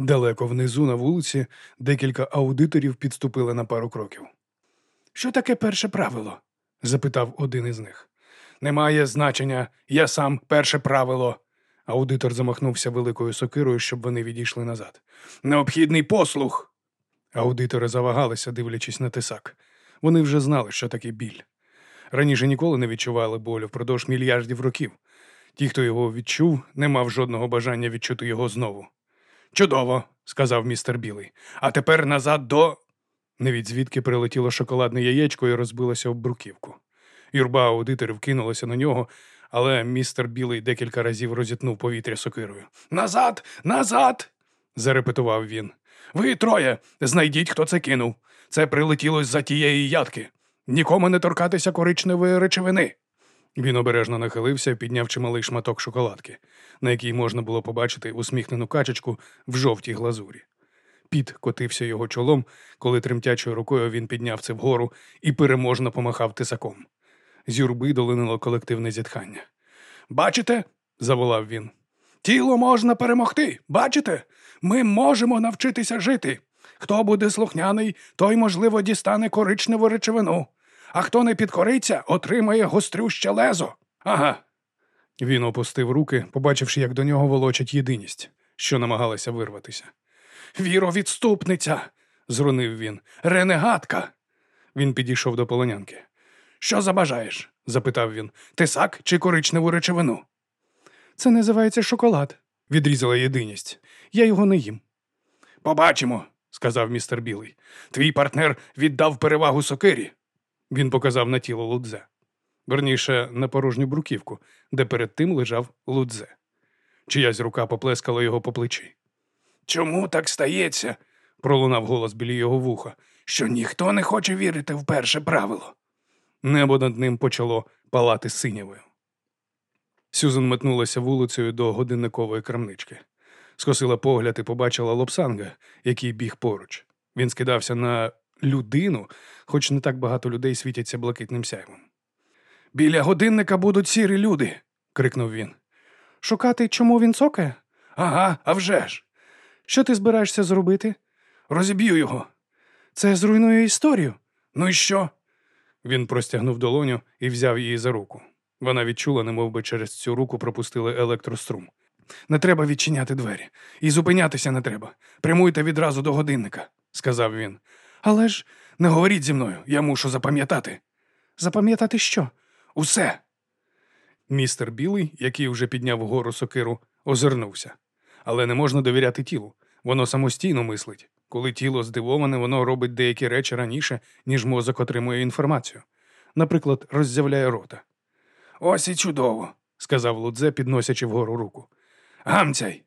Далеко внизу на вулиці декілька аудиторів підступили на пару кроків. Що таке перше правило? запитав один із них. Немає значення, я сам перше правило. Аудитор замахнувся великою сокирою, щоб вони відійшли назад. Необхідний послух. Аудитори завагалися, дивлячись на тисак. Вони вже знали, що таке біль. Раніше ніколи не відчували болю впродовж мільярдів років. Ті, хто його відчув, не мав жодного бажання відчути його знову. Чудово, сказав містер Білий. А тепер назад до. Невідь звідки прилетіло шоколадне яєчко і розбилося об бруківку. Юрба аудиторів кинулася на нього, але містер Білий декілька разів розітнув повітря сокирою. Назад, назад. зарепетував він. Ви троє, знайдіть, хто це кинув. Це прилетіло з-за тієї ядки. Нікому не торкатися коричневої речовини. Він обережно нахилився підняв чималий шматок шоколадки, на якій можна було побачити усміхнену качечку в жовтій глазурі. Піт котився його чолом, коли тремтячою рукою він підняв це вгору і переможно помахав тисаком. З юрби долинило колективне зітхання. Бачите? заволав він. Тіло можна перемогти. Бачите? Ми можемо навчитися жити. Хто буде слухняний, той, можливо, дістане коричневу речовину, а хто не підкориться, отримає гострюще лезо. Ага. Він опустив руки, побачивши, як до нього волочать єдиність, що намагалася вирватися. Віровідступниця, зрунив він. Ренегатка. Він підійшов до полонянки. Що забажаєш? запитав він. Тисак чи коричневу речовину? Це називається шоколад, відрізала єдиність. Я його не їм. Побачимо, сказав містер Білий. Твій партнер віддав перевагу сокирі. Він показав на тіло лудзе. Верніше на порожню бруківку, де перед тим лежав лудзе. Чиясь рука поплескала його по плечі. Чому так стається? пролунав голос біля його вуха, що ніхто не хоче вірити в перше правило. Небо над ним почало палати синявою. Сюзан метнулася вулицею до годинникової крамнички. Скосила погляд і побачила лопсанга, який біг поруч. Він скидався на людину, хоч не так багато людей світяться блакитним сяйвом. Біля годинника будуть сірі люди. крикнув він. Шукати, чому він цокає? Ага, а вже ж. Що ти збираєшся зробити? Розіб'ю його. Це зруйнує історію. Ну і що? Він простягнув долоню і взяв її за руку. Вона відчула, немов би через цю руку пропустили електрострум. Не треба відчиняти двері. І зупинятися не треба. Прямуйте відразу до годинника, сказав він. Але ж не говоріть зі мною, я мушу запам'ятати. Запам'ятати що? Усе. Містер Білий, який вже підняв вгору сокиру, озирнувся. Але не можна довіряти тілу. Воно самостійно мислить. Коли тіло здивоване, воно робить деякі речі раніше, ніж мозок отримує інформацію. Наприклад, роззявляє рота. Ось і чудово, сказав Лудзе, підносячи вгору руку. Гамцяй.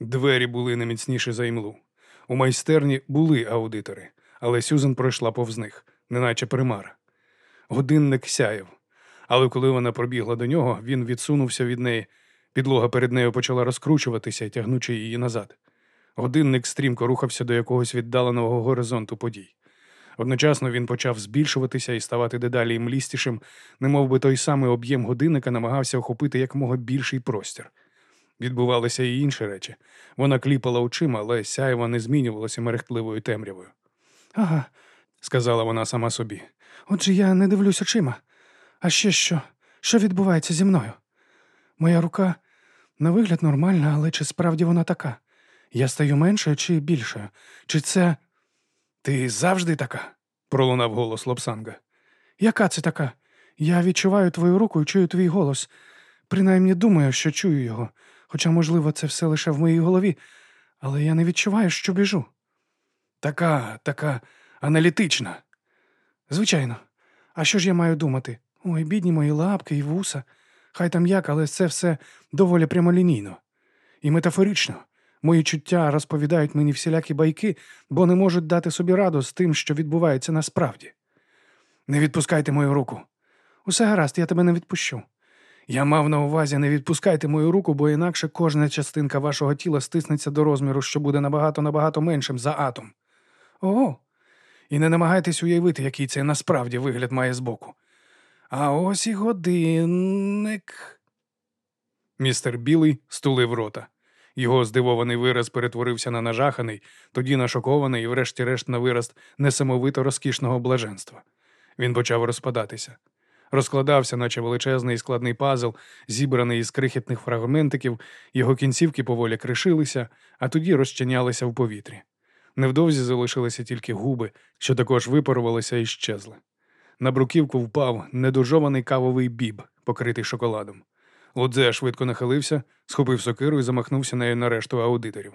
Двері були не міцніші за імлу. У майстерні були аудитори, але Сюзан пройшла повз них, неначе примара. Годинник сяяв, але коли вона пробігла до нього, він відсунувся від неї. Підлога перед нею почала розкручуватися, тягнучи її назад. Годинник стрімко рухався до якогось віддаленого горизонту подій. Одночасно він почав збільшуватися і ставати дедалі млістішим, немов би той самий об'єм годинника намагався охопити якомога більший простір. Відбувалися і інші речі. Вона кліпала очима, але сяєва не змінювалося мерехтливою темрявою. Ага, сказала вона сама собі. Отже, я не дивлюсь очима. А ще що? Що відбувається зі мною? Моя рука на вигляд нормальна, але чи справді вона така? Я стаю меншою чи більшою? Чи це. Ти завжди така? пролунав голос Лопсанга. Яка це така? Я відчуваю твою руку і чую твій голос. Принаймні думаю, що чую його, хоча, можливо, це все лише в моїй голові, але я не відчуваю, що біжу. Така, така аналітична. Звичайно. А що ж я маю думати? Ой, бідні мої лапки і вуса. Хай там як, але це все доволі прямолінійно і метафорично. Мої чуття розповідають мені всілякі байки, бо не можуть дати собі раду з тим, що відбувається насправді. Не відпускайте мою руку. Усе гаразд, я тебе не відпущу. Я мав на увазі, не відпускайте мою руку, бо інакше кожна частинка вашого тіла стиснеться до розміру, що буде набагато набагато меншим за атом. Ого. І не намагайтесь уявити, який це насправді вигляд має збоку. А ось і годинник. Містер Білий стулив рота. Його здивований вираз перетворився на нажаханий, тоді на шокований і, врешті-решт, на вираз несамовито розкішного блаженства. Він почав розпадатися. Розкладався, наче величезний складний пазл, зібраний із крихітних фрагментиків, його кінцівки поволі кришилися, а тоді розчинялися в повітрі. Невдовзі залишилися тільки губи, що також випарувалися і щезли. На бруківку впав недужований кавовий біб, покритий шоколадом. Лодзе швидко нахилився, схопив сокиру і замахнувся нею на решту аудиторів.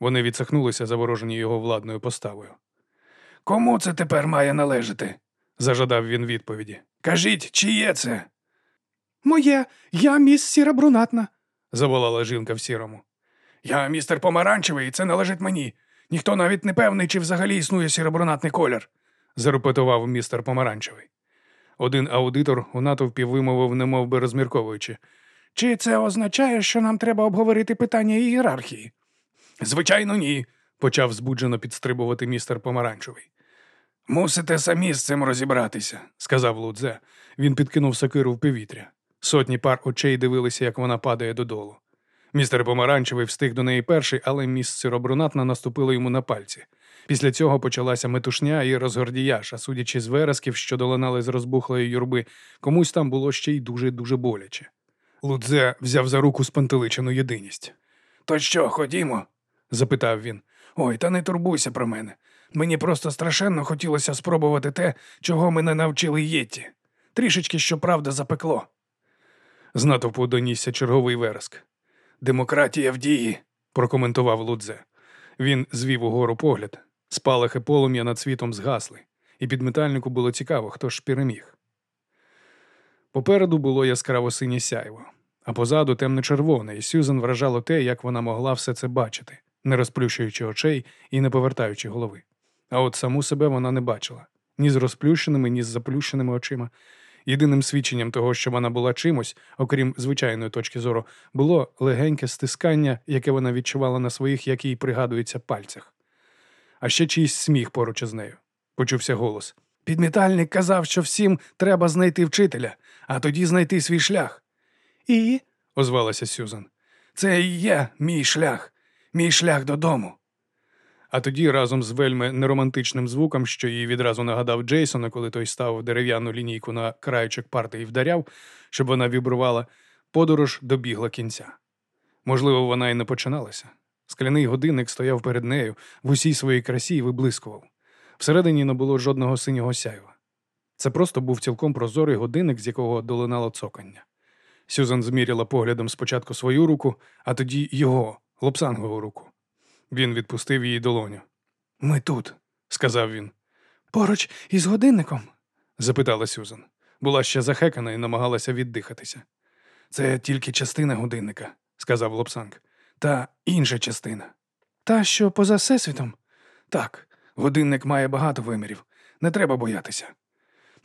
Вони відсахнулися, заворожені його владною поставою. Кому це тепер має належати? Зажадав він відповіді. Кажіть, чиє це? Моє, я міс сіра брунатна, заволала жінка в сірому. Я містер помаранчевий, і це належить мені. Ніхто навіть не певний, чи взагалі існує сіробронатний колір, зарепетував містер помаранчевий. Один аудитор у натовпі вимовив, немов би розмірковуючи. Чи це означає, що нам треба обговорити питання ієрархії? Звичайно, ні, почав збуджено підстрибувати містер помаранчевий. Мусите самі з цим розібратися, сказав Лудзе. Він підкинув сокиру в повітря. Сотні пар очей дивилися, як вона падає додолу. Містер Помаранчевий встиг до неї перший, але міс Сиробрунатна наступила йому на пальці. Після цього почалася метушня і розгордіяж, а судячи з вересків, що долинали з розбухлої юрби, комусь там було ще й дуже-дуже боляче. Лудзе взяв за руку спантеличену єдиність. То що, ходімо? запитав він. Ой, та не турбуйся про мене. Мені просто страшенно хотілося спробувати те, чого мене навчили Єтті. Трішечки, щоправда, запекло. З натовпу донісся черговий вереск. Демократія в дії, прокоментував Лудзе. Він звів угору погляд. Спалахи полум'я над світом згасли, і підметальнику було цікаво, хто ж переміг. Попереду було яскраво синє сяйво, а позаду темно-червоне, і Сюзан вражало те, як вона могла все це бачити, не розплющуючи очей і не повертаючи голови. А от саму себе вона не бачила ні з розплющеними, ні з заплющеними очима. Єдиним свідченням того, що вона була чимось, окрім звичайної точки зору, було легеньке стискання, яке вона відчувала на своїх, як їй пригадується, пальцях. А ще чийсь сміх поруч із нею. Почувся голос. Підмітальник казав, що всім треба знайти вчителя, а тоді знайти свій шлях. І, озвалася Сюзан, це і є мій шлях, мій шлях додому. А тоді разом з вельми неромантичним звуком, що їй відразу нагадав Джейсона, коли той став дерев'яну лінійку на краючок парти і вдаряв, щоб вона вібрувала, подорож добігла кінця. Можливо, вона і не починалася. Скляний годинник стояв перед нею в усій своїй красі і виблискував. Всередині не було жодного синього сяйва. Це просто був цілком прозорий годинник, з якого долинало цокання. Сюзан зміряла поглядом спочатку свою руку, а тоді його, лопсангову руку. Він відпустив її долоню. Ми тут, сказав він. Поруч із годинником? запитала Сюзан. Була ще захекана і намагалася віддихатися. Це тільки частина годинника, сказав Лопсанг. Та інша частина. Та, що поза всесвітом? Так, годинник має багато вимірів. Не треба боятися.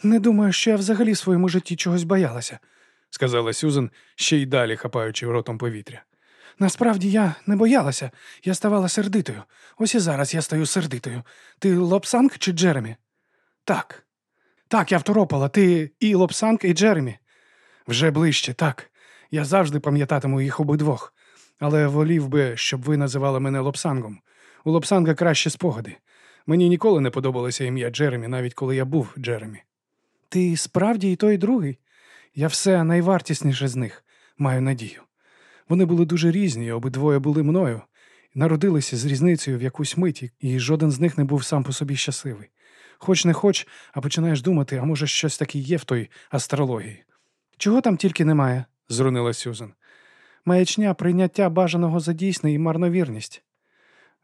Не думаю, що я взагалі в своєму житті чогось боялася, сказала Сюзан, ще й далі хапаючи ротом повітря. Насправді я не боялася, я ставала сердитою. Ось і зараз я стаю сердитою. Ти Лопсанг чи Джеремі? Так. Так, я второпала. Ти і Лопсанг, і Джеремі. Вже ближче, так. Я завжди пам'ятатиму їх обидвох, але волів би, щоб ви називали мене Лопсангом. У Лопсанга кращі спогади. Мені ніколи не подобалося ім'я Джеремі, навіть коли я був Джеремі. Ти справді і той і другий? Я все найвартісніше з них, маю надію. Вони були дуже різні, обидвоє були мною, народилися з різницею в якусь миті, і жоден з них не був сам по собі щасливий. Хоч не хоч, а починаєш думати, а може щось таке є в той астрології. Чого там тільки немає, зрунила Сюзан. Маячня прийняття бажаного за дійсне і марновірність.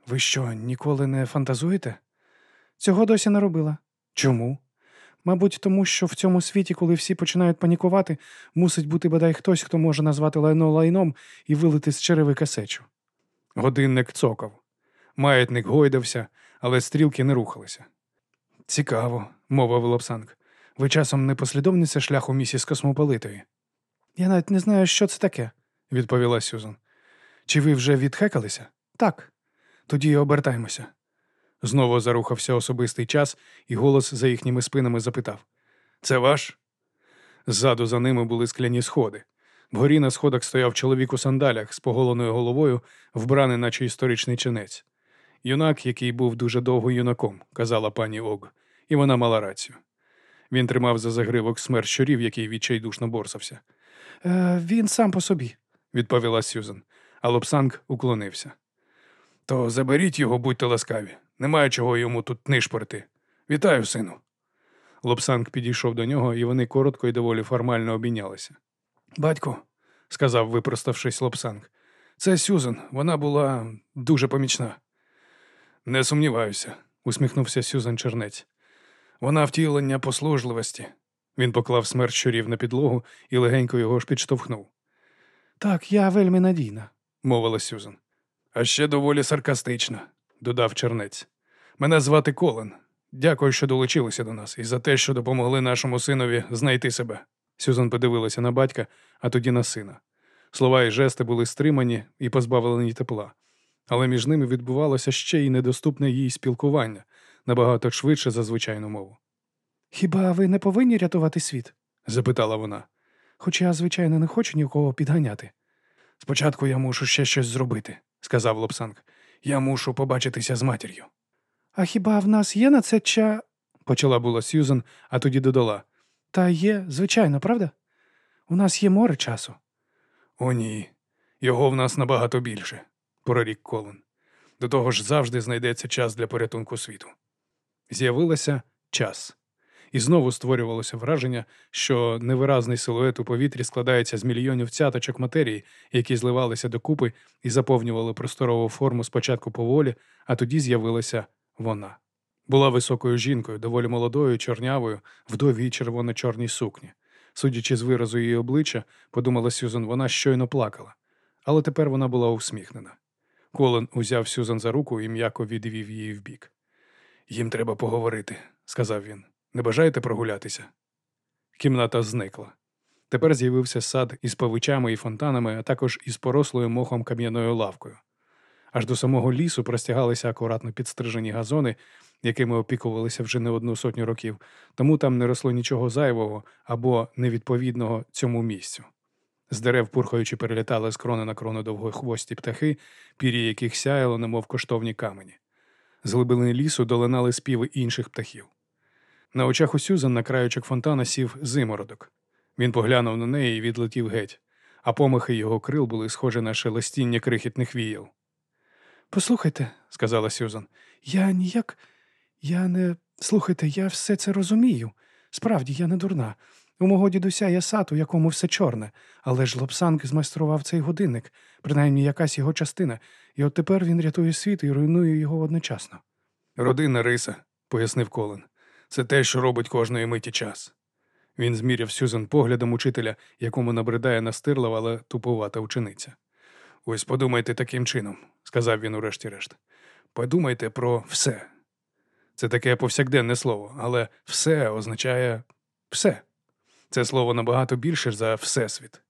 Ви що, ніколи не фантазуєте? Цього досі не робила. Чому? Мабуть, тому що в цьому світі, коли всі починають панікувати, мусить бути бодай хтось, хто може назвати лайно лайном і вилити з черевика сечу. Годинник цокав. Маятник гойдався, але стрілки не рухалися. Цікаво, мовив Лапсанг. Ви часом не послідовниця шляху місіс Космополитої? Я навіть не знаю, що це таке, відповіла Сюзан. Чи ви вже відхекалися? Так. Тоді обертаймося. Знову зарухався особистий час, і голос за їхніми спинами запитав Це ваш? Ззаду за ними були скляні сходи. Вгорі на сходах стояв чоловік у сандалях з поголеною головою, вбраний, наче історичний чинець. Юнак, який був дуже довго юнаком, казала пані Ог, і вона мала рацію. Він тримав за загривок смерть щурів, який відчайдушно борсався. Е, Він сам по собі, відповіла Сюзан, а Лобсанг уклонився. То заберіть його, будьте ласкаві. Немає чого йому тут нишпорити. Вітаю, сину. Лобсанг підійшов до нього, і вони коротко і доволі формально обійнялися. Батько, сказав, випроставшись Лобсанг, це Сюзан, вона була дуже помічна. Не сумніваюся, усміхнувся Сюзан Чернець. Вона втілення послужливості. Він поклав смерть щурів на підлогу і легенько його ж підштовхнув. Так, я вельми надійна, мовила Сюзан. А ще доволі саркастична, додав чернець. Мене звати Колен. Дякую, що долучилися до нас, і за те, що допомогли нашому синові знайти себе. Сюзан подивилася на батька, а тоді на сина. Слова і жести були стримані і позбавлені тепла, але між ними відбувалося ще й недоступне їй спілкування набагато швидше за звичайну мову. Хіба ви не повинні рятувати світ? запитала вона. Хоча я, звичайно, не хочу нікого підганяти. Спочатку я мушу ще щось зробити, сказав Лобсанг. Я мушу побачитися з матір'ю. А хіба в нас є на це ча. почала була Сьюзен, а тоді додала. Та є, звичайно, правда? У нас є море часу. О, ні. Його в нас набагато більше, прорік Колин. До того ж завжди знайдеться час для порятунку світу. З'явилося час. І знову створювалося враження, що невиразний силует у повітрі складається з мільйонів цяточок матерії, які зливалися докупи і заповнювали просторову форму спочатку поволі, а тоді з'явилася вона. Була високою жінкою, доволі молодою, чорнявою, в довгій червоно-чорній сукні. Судячи з виразу її обличчя, подумала Сюзан, вона щойно плакала, але тепер вона була усміхнена. Колин узяв Сюзан за руку і м'яко відвів її вбік. Їм треба поговорити, сказав він. Не бажаєте прогулятися? Кімната зникла. Тепер з'явився сад із павичами і фонтанами, а також із порослою мохом кам'яною лавкою. Аж до самого лісу простягалися акуратно підстрижені газони, якими опікувалися вже не одну сотню років, тому там не росло нічого зайвого або невідповідного цьому місцю. З дерев, пурхаючи, перелітали з крони на крону довгохвості птахи, пір'я яких сяяло, немов коштовні камені. З глибини лісу долинали співи інших птахів. На очах у Сюзан на краючок фонтана сів зимородок. Він поглянув на неї і відлетів геть, а помахи його крил були схожі на шелестіння крихітних віял. Послухайте, сказала Сюзан, я ніяк. Я не. Слухайте, я все це розумію. Справді, я не дурна. У мого дідуся є сад, у якому все чорне, але ж Лобсанг змайстрував цей годинник, принаймні якась його частина, і от тепер він рятує світ і руйнує його одночасно. Родина риса, пояснив Колин. Це те, що робить кожної миті час. Він зміряв Сюзан поглядом учителя, якому набридає настирлива, але тупувата учениця. Ось подумайте таким чином, сказав він урешті-решт. Подумайте про все. Це таке повсякденне слово, але все означає все. Це слово набагато більше за всесвіт.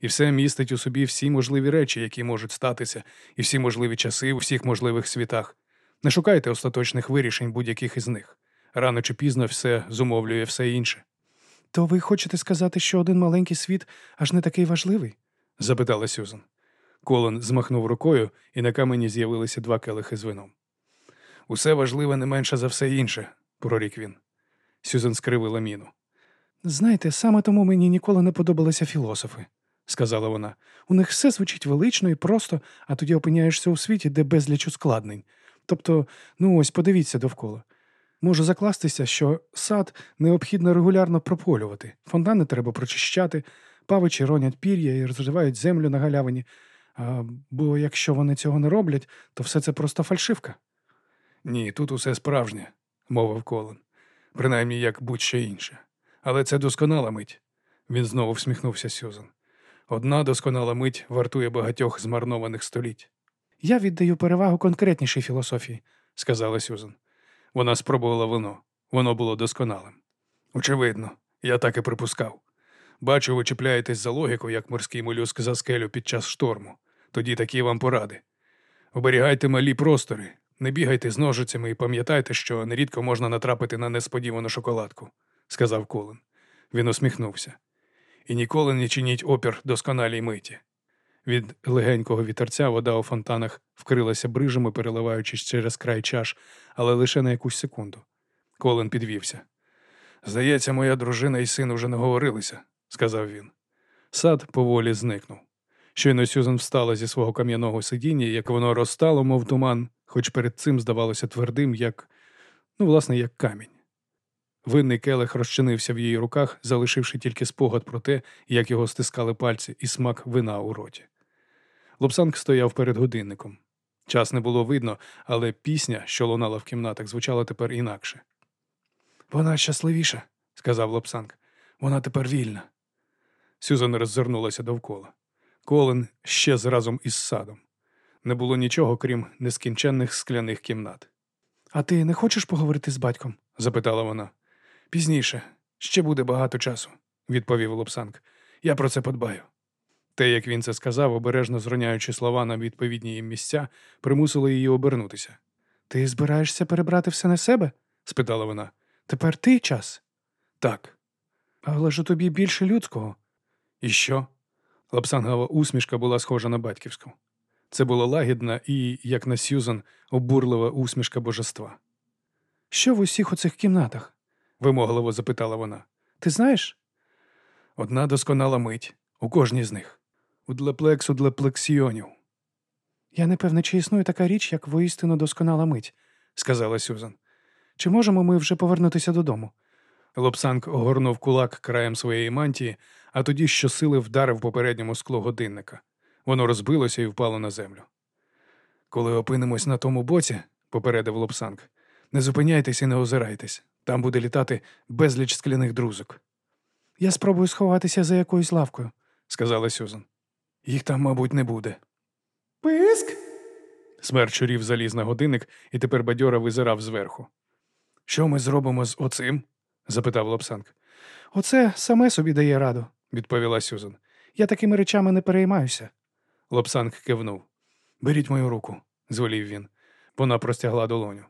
І все містить у собі всі можливі речі, які можуть статися, і всі можливі часи у всіх можливих світах. Не шукайте остаточних вирішень будь-яких із них. Рано чи пізно все зумовлює все інше. То ви хочете сказати, що один маленький світ аж не такий важливий? запитала Сюзан. Колон змахнув рукою, і на камені з'явилися два келихи з вином. Усе важливе не менше за все інше, прорік він. Сюзан скривила міну. Знаєте, саме тому мені ніколи не подобалися філософи, сказала вона. У них все звучить велично і просто, а тоді опиняєшся у світі, де безліч ускладнень. Тобто, ну ось подивіться довкола. Можу закластися, що сад необхідно регулярно прополювати, фонтани треба прочищати, павичі ронять пір'я і розривають землю на галявині. А, бо якщо вони цього не роблять, то все це просто фальшивка. Ні, тут усе справжнє, мовив Колин. Принаймні як будь-що інше. Але це досконала мить. Він знову всміхнувся Сюзан. Одна досконала мить вартує багатьох змарнованих століть. Я віддаю перевагу конкретнішій філософії, сказала Сюзан. Вона спробувала вино. Воно було досконалим. Очевидно, я так і припускав. Бачу, ви чіпляєтесь за логіку, як морський молюск за скелю під час шторму. Тоді такі вам поради. Оберігайте малі простори, не бігайте з ножицями і пам'ятайте, що нерідко можна натрапити на несподівану шоколадку, сказав Колин. Він усміхнувся. і ніколи не чиніть опір досконалій миті. Від легенького вітерця вода у фонтанах вкрилася брижами, переливаючись через край чаш, але лише на якусь секунду. Колин підвівся. Здається, моя дружина і син уже наговорилися, сказав він. Сад поволі зникнув. Щойно Сюзан встала зі свого кам'яного сидіння, як воно розстало, мов туман, хоч перед цим здавалося твердим, як, ну, власне, як камінь. Винний келих розчинився в її руках, залишивши тільки спогад про те, як його стискали пальці і смак вина у роті. Лобсанг стояв перед годинником. Час не було видно, але пісня, що лунала в кімнатах, звучала тепер інакше. Вона щасливіша, сказав Лобсанг. Вона тепер вільна. Сюзан роззирнулася довкола. Колин щез разом із садом. Не було нічого, крім нескінченних скляних кімнат. А ти не хочеш поговорити з батьком? запитала вона. Пізніше, ще буде багато часу, відповів Лобсанг. Я про це подбаю. Те, як він це сказав, обережно зроняючи слова на відповідні їм місця, примусило її обернутися. Ти збираєшся перебрати все на себе? спитала вона. Тепер ти час? Так. Але ж у тобі більше людського. І що? Лапсангова усмішка була схожа на батьківську. Це була лагідна і, як на Сюзан, обурлива усмішка божества. Що в усіх оцих кімнатах? вимогливо запитала вона. Ти знаєш? Одна досконала мить у кожній з них. У длеплексу длеплексіонів. Я не певна, чи існує така річ, як воістину досконала мить, сказала Сюзан. Чи можемо ми вже повернутися додому? Лобсанг огорнув кулак краєм своєї мантії, а тоді щосили вдарив попередньому скло годинника. Воно розбилося і впало на землю. Коли опинимось на тому боці, попередив Лобсанг, не зупиняйтесь і не озирайтесь. Там буде літати безліч скляних друзок. Я спробую сховатися за якоюсь лавкою, сказала Сюзан. Їх там, мабуть, не буде. Писк. Смер чурів заліз на годинник і тепер бадьора визирав зверху. Що ми зробимо з оцим? запитав Лобсанг. Оце саме собі дає раду, відповіла Сюзан. Я такими речами не переймаюся. Лобсанг кивнув. Беріть мою руку, звелів він. Вона простягла долоню.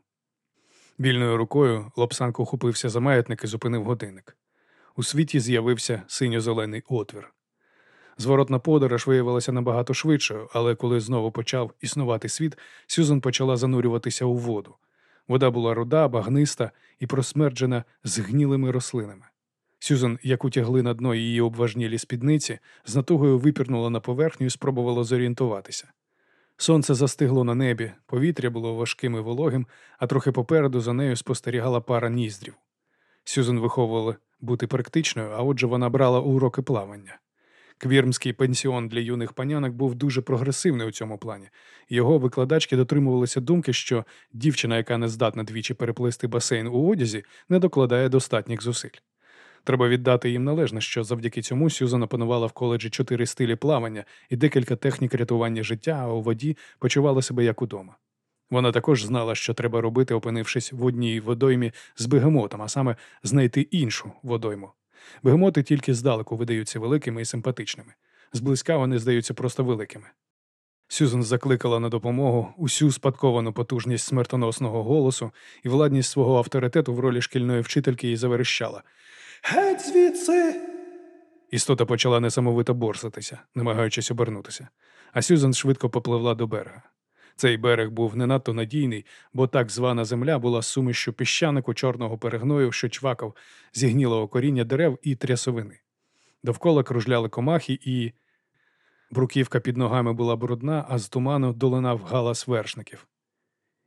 Вільною рукою Лобсанг ухопився за маятник і зупинив годинник. У світі з'явився синьо-зелений отвір. Зворотна подорож виявилася набагато швидшою, але коли знову почав існувати світ, Сюзан почала занурюватися у воду. Вода була руда, багниста і просмерджена згнілими рослинами. Сюзан, як утягли на дно її обважнілі спідниці, з натугою випірнула на поверхню і спробувала зорієнтуватися. Сонце застигло на небі, повітря було важким і вологим, а трохи попереду за нею спостерігала пара ніздрів. Сюзан виховувала бути практичною, а отже вона брала уроки плавання. Квірмський пенсіон для юних панянок був дуже прогресивний у цьому плані. Його викладачки дотримувалися думки, що дівчина, яка не здатна двічі переплисти басейн у одязі, не докладає достатніх зусиль. Треба віддати їм належне, що завдяки цьому Сюзан опанувала в коледжі чотири стилі плавання і декілька технік рятування життя, а у воді почувала себе як удома. Вона також знала, що треба робити, опинившись в одній водоймі з бегемотом, а саме знайти іншу водойму. Бегемоти тільки здалеку видаються великими і симпатичними. Зблизька вони здаються просто великими. Сюзан закликала на допомогу усю спадковану потужність смертоносного голосу і владність свого авторитету в ролі шкільної вчительки і заверещала. Геть звідси. Істота почала несамовито борсатися, намагаючись обернутися, а Сюзан швидко попливла до берега. Цей берег був не надто надійний, бо так звана земля була сумішю піщанику чорного перегною, що чвакав, зігнілого коріння дерев і трясовини. Довкола кружляли комахи, і бруківка під ногами була брудна, а з туману долинав галас вершників.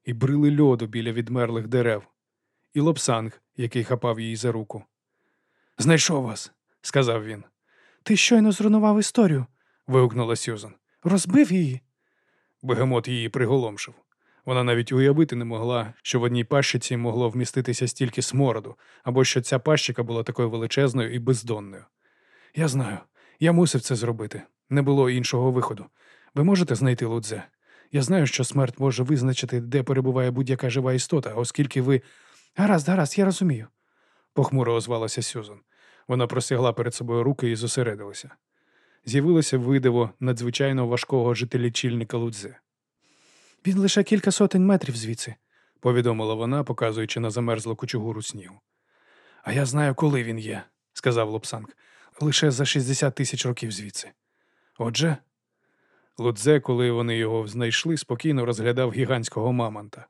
І брили льоду біля відмерлих дерев, і лобсанг, який хапав її за руку. Знайшов вас, сказав він. Ти щойно зруйнував історію. вигукнула Сюзан. Розбив її. Бегемот її приголомшив. Вона навіть уявити не могла, що в одній пащиці могло вміститися стільки смороду, або що ця пащика була такою величезною і бездонною. Я знаю, я мусив це зробити. Не було іншого виходу. Ви можете знайти лудзе? Я знаю, що смерть може визначити, де перебуває будь-яка жива істота, оскільки ви. Гаразд, гаразд, я розумію, похмуро озвалася Сюзан. Вона простягла перед собою руки і зосередилася з'явилося видиво надзвичайно важкого жителічільника Лудзе. Він лише кілька сотень метрів звідси, повідомила вона, показуючи на замерзлу кучугуру снігу. А я знаю, коли він є, сказав Лобсанг. лише за 60 тисяч років звідси. Отже, Лудзе, коли вони його знайшли, спокійно розглядав гігантського мамонта.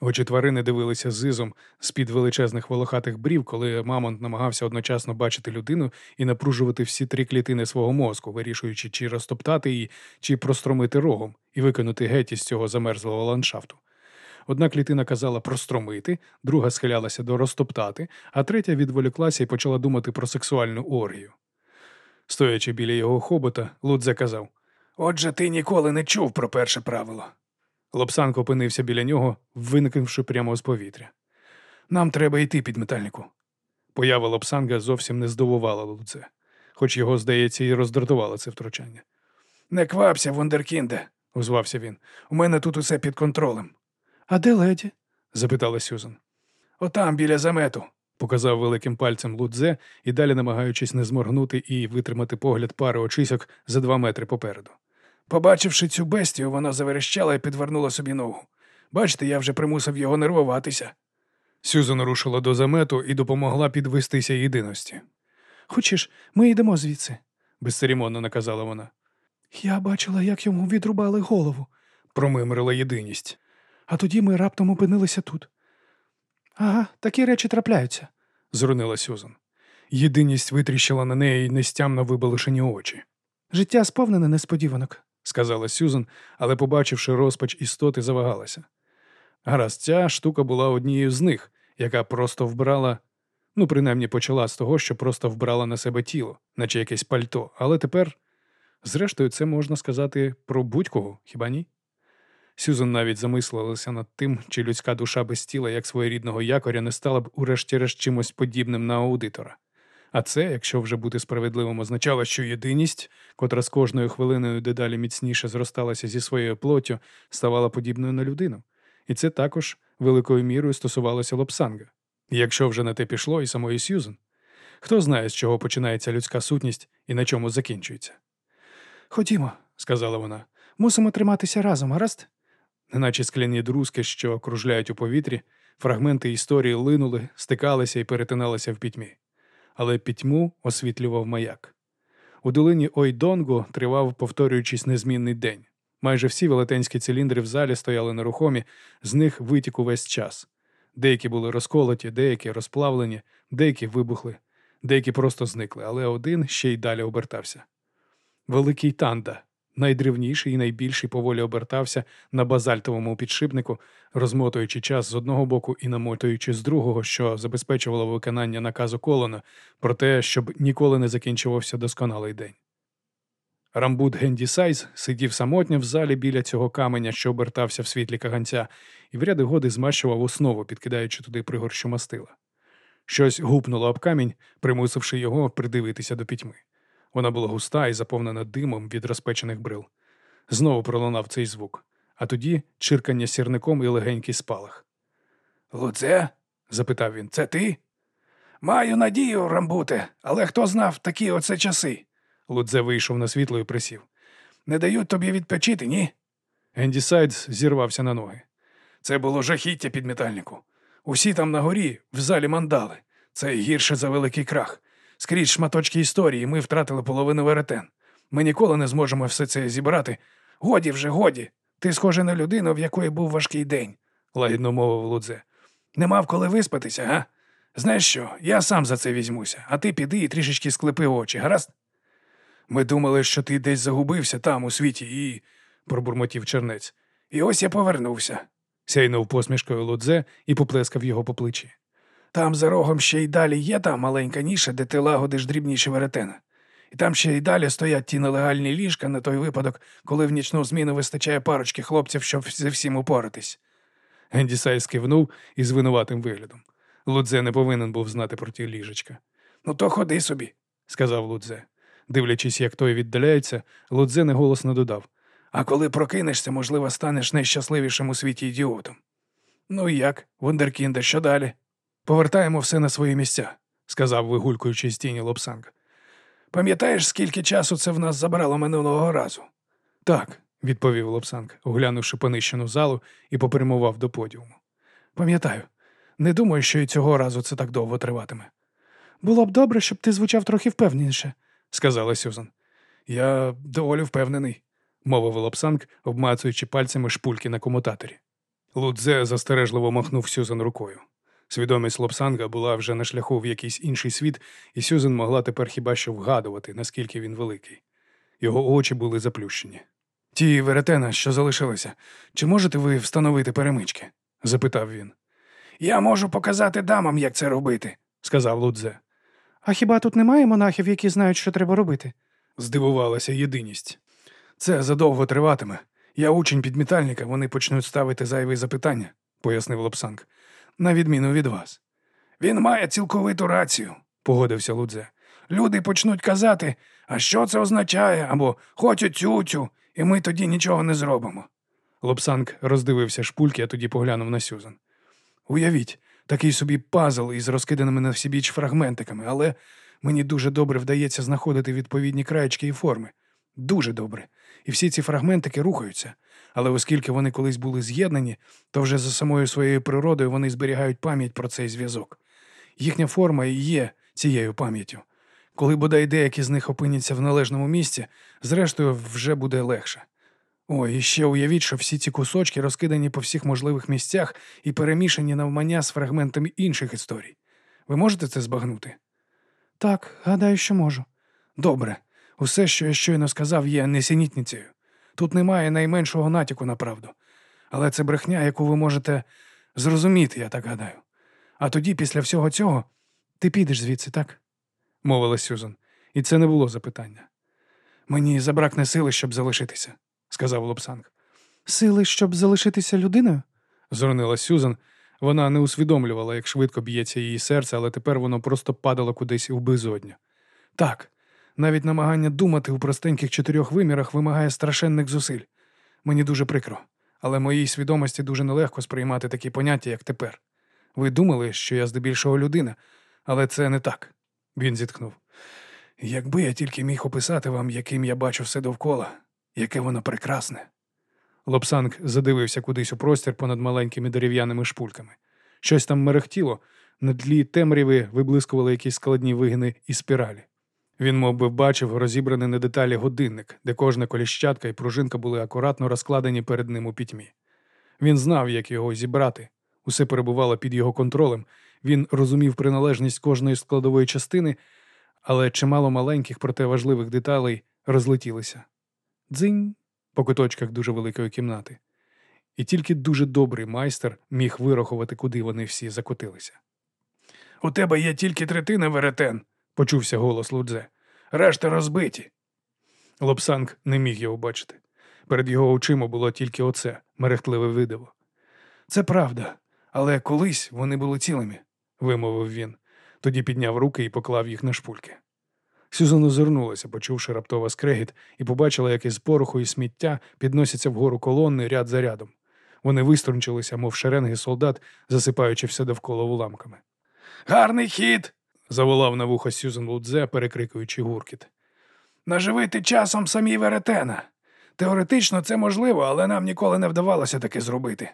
Очі тварини дивилися зизом з-під величезних волохатих брів, коли мамонт намагався одночасно бачити людину і напружувати всі три клітини свого мозку, вирішуючи, чи розтоптати її, чи простромити рогом і викинути геть із цього замерзлого ландшафту. Одна клітина казала простромити, друга схилялася до розтоптати, а третя відволіклася і почала думати про сексуальну оргію. Стоячи біля його хобота, Лудзе казав Отже, ти ніколи не чув про перше правило. Лобсанко опинився біля нього, виникнувши прямо з повітря. Нам треба йти під метальнику. Поява Лобсанга зовсім не здивувала Лудзе, хоч його, здається, і роздратувало це втручання. Не квапся, Вундеркінде, озвався він. У мене тут усе під контролем. А де леді? запитала Сюзан. Отам, біля замету, показав великим пальцем Лудзе і далі намагаючись не зморгнути і витримати погляд пари очисок за два метри попереду. Побачивши цю бестію, вона заверещала і підвернула собі ногу. Бачите, я вже примусив його нервуватися. Сюзан рушила до замету і допомогла підвестися єдиності. Хочеш, ми йдемо звідси, безцеремонно наказала вона. Я бачила, як йому відрубали голову, промимрила єдиність. А тоді ми раптом опинилися тут. Ага, такі речі трапляються, зрунила Сюзан. Єдиність витріщила на неї нестямно вибалишені очі. Життя сповнене несподіванок, сказала Сюзан, але, побачивши розпач істоти, завагалася. Гаразд, ця штука була однією з них, яка просто вбрала, ну, принаймні почала з того, що просто вбрала на себе тіло, наче якесь пальто, але тепер, зрештою, це можна сказати про будь-кого, хіба ні? Сюзан навіть замислилася над тим, чи людська душа без тіла, як своєрідного якоря, не стала б урешті-решт чимось подібним на аудитора. А це, якщо вже бути справедливим, означало, що єдиність, котра з кожною хвилиною дедалі міцніше зросталася зі своєю плоттю, ставала подібною на людину. І це також великою мірою стосувалося Лобсанга. Якщо вже на те пішло, і самої Сьюзен. Хто знає, з чого починається людська сутність і на чому закінчується. Ходімо, сказала вона, мусимо триматися разом, гаразд? Неначе скляні друзки, що кружляють у повітрі, фрагменти історії линули, стикалися і перетиналися в пітьмі. Але пітьму освітлював маяк. У долині Ойдонгу тривав, повторюючись, незмінний день. Майже всі велетенські циліндри в залі стояли нерухомі, з них витік увесь час. Деякі були розколоті, деякі розплавлені, деякі вибухли, деякі просто зникли, але один ще й далі обертався. Великий танда, найдревніший і найбільший поволі обертався на базальтовому підшипнику, розмотуючи час з одного боку і намотуючи з другого, що забезпечувало виконання наказу колона про те, щоб ніколи не закінчувався досконалий день. Рамбут Генді Сайз сидів самотньо в залі біля цього каменя, що обертався в світлі каганця, і в ряди годи змащував основу, підкидаючи туди пригорщу мастила. Щось гупнуло об камінь, примусивши його придивитися до пітьми. Вона була густа і заповнена димом від розпечених брил. Знову пролунав цей звук, а тоді чиркання сірником і легенький спалах. Луце? запитав він, це ти? Маю надію, Рамбуте, але хто знав такі оце часи? Лудзе вийшов на світло і присів. Не дають тобі відпочити, ні? Енді Сайдс зірвався на ноги. Це було жахіття під метальнику. Усі там на горі, в залі мандали. Це гірше за великий крах. Скрізь шматочки історії, ми втратили половину веретен. Ми ніколи не зможемо все це зібрати. Годі вже, годі. Ти схожий на людину, в якої був важкий день, лагідно мовив Лудзе. Не мав коли виспатися, га? Знаєш що? Я сам за це візьмуся, а ти піди і трішечки склепи очі, гаразд? Ми думали, що ти десь загубився там, у світі, і. пробурмотів чернець. І ось я повернувся, сяйнув посмішкою Лудзе і поплескав його по плечі. Там за рогом ще й далі є та маленька ніша, де ти лагодиш дрібніші веретена. І там ще й далі стоять ті нелегальні ліжка на той випадок, коли в нічну зміну вистачає парочки хлопців, щоб зі всім упоратись. Гендісай скивнув із винуватим виглядом. Лудзе не повинен був знати про ті ліжечка. Ну, то ходи собі, сказав Лудзе. Дивлячись, як той віддаляється, Лудзе неголосно додав. А коли прокинешся, можливо, станеш найщасливішим у світі ідіотом. Ну і як, Вундеркінде, що далі? Повертаємо все на свої місця, сказав, вигулькуючи з тіні Лобсанга. Пам'ятаєш, скільки часу це в нас забрало минулого разу? Так, відповів Лобсанг, оглянувши понищену залу і попрямував до подіуму. Пам'ятаю, не думаю, що і цього разу це так довго триватиме. Було б добре, щоб ти звучав трохи впевненіше, сказала Сюзан. Я доволі впевнений, мовив Лобсанг, обмацуючи пальцями шпульки на комутаторі. Лудзе застережливо махнув Сюзан рукою. Свідомість Лопсанга була вже на шляху в якийсь інший світ, і Сюзан могла тепер хіба що вгадувати, наскільки він великий. Його очі були заплющені. Ті веретена, що залишилися, чи можете ви встановити перемички? запитав він. Я можу показати дамам, як це робити, сказав Лудзе. А хіба тут немає монахів, які знають, що треба робити? Здивувалася єдиність. Це задовго триватиме. Я учень підмітальника, вони почнуть ставити зайві запитання, пояснив Лапсанг. На відміну від вас. Він має цілковиту рацію, погодився Лудзе. Люди почнуть казати, а що це означає, або хочу тютю, і ми тоді нічого не зробимо. Лобсанг роздивився шпульки, а тоді поглянув на Сюзан. Уявіть, такий собі пазл із розкиданими на всібіч фрагментиками, але мені дуже добре вдається знаходити відповідні краєчки і форми. Дуже добре. І всі ці фрагментики рухаються. Але оскільки вони колись були з'єднані, то вже за самою своєю природою вони зберігають пам'ять про цей зв'язок. Їхня форма і є цією пам'яттю. Коли бодай деякі з них опиняться в належному місці, зрештою вже буде легше. Ой, і ще уявіть, що всі ці кусочки розкидані по всіх можливих місцях і перемішані навмання з фрагментами інших історій. Ви можете це збагнути? Так, гадаю, що можу. Добре. Усе, що я щойно сказав, є несенітницею. Тут немає найменшого натяку на правду. Але це брехня, яку ви можете зрозуміти, я так гадаю. А тоді, після всього цього, ти підеш звідси, так? мовила Сюзан, і це не було запитання. Мені забракне сили, щоб залишитися, сказав Лобсанг. Сили, щоб залишитися людиною? зронила Сюзан. Вона не усвідомлювала, як швидко б'ється її серце, але тепер воно просто падало кудись у безодню. Так, навіть намагання думати у простеньких чотирьох вимірах вимагає страшенних зусиль. Мені дуже прикро, але моїй свідомості дуже нелегко сприймати такі поняття, як тепер. Ви думали, що я здебільшого людина, але це не так. Він зітхнув. Якби я тільки міг описати вам, яким я бачу все довкола, яке воно прекрасне. Лобсанг задивився кудись у простір понад маленькими дерев'яними шпульками. Щось там мерехтіло, на тлі темряви виблискували якісь складні вигини і спіралі. Він мов би, бачив розібраний на деталі годинник, де кожна коліщатка і пружинка були акуратно розкладені перед ним у пітьмі. Він знав, як його зібрати. Усе перебувало під його контролем. Він розумів приналежність кожної складової частини, але чимало маленьких, проте важливих деталей розлетілися. Дзинь по куточках дуже великої кімнати. І тільки дуже добрий майстер міг вирахувати, куди вони всі закотилися. У тебе є тільки третина веретен, почувся голос Лудзе. Решта розбиті. Лобсанг не міг його бачити. Перед його очима було тільки оце мерехтливе видиво. Це правда, але колись вони були цілими, вимовив він. Тоді підняв руки і поклав їх на шпульки. Сюзан озирнулася, почувши раптово скрегіт, і побачила, як із пороху і сміття підносяться вгору колонни ряд за рядом. Вони виструнчилися, мов шеренги солдат, засипаючи все довкола уламками. Гарний хід. Заволав на вухо Сюзан Лудзе, перекрикуючи гуркіт. Наживити часом самі веретена. Теоретично це можливо, але нам ніколи не вдавалося таке зробити.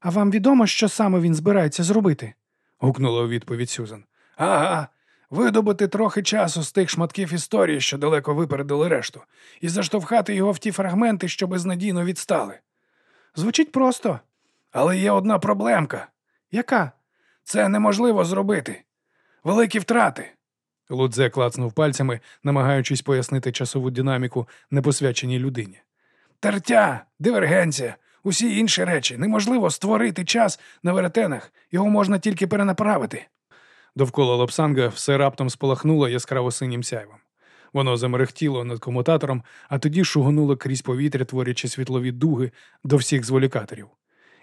А вам відомо, що саме він збирається зробити? гукнула у відповідь Сюзан. Ага, видобути трохи часу з тих шматків історії, що далеко випередили решту, і заштовхати його в ті фрагменти, що безнадійно відстали. Звучить просто. Але є одна проблемка. Яка? Це неможливо зробити. Великі втрати. Лудзе клацнув пальцями, намагаючись пояснити часову динаміку непосвяченій людині. Тертя, дивергенція, усі інші речі. Неможливо створити час на веретенах, його можна тільки перенаправити. Довкола лапсанга все раптом спалахнуло яскраво синім сяйвом. Воно замерехтіло над комутатором, а тоді шугонуло крізь повітря, творячи світлові дуги до всіх зволікаторів.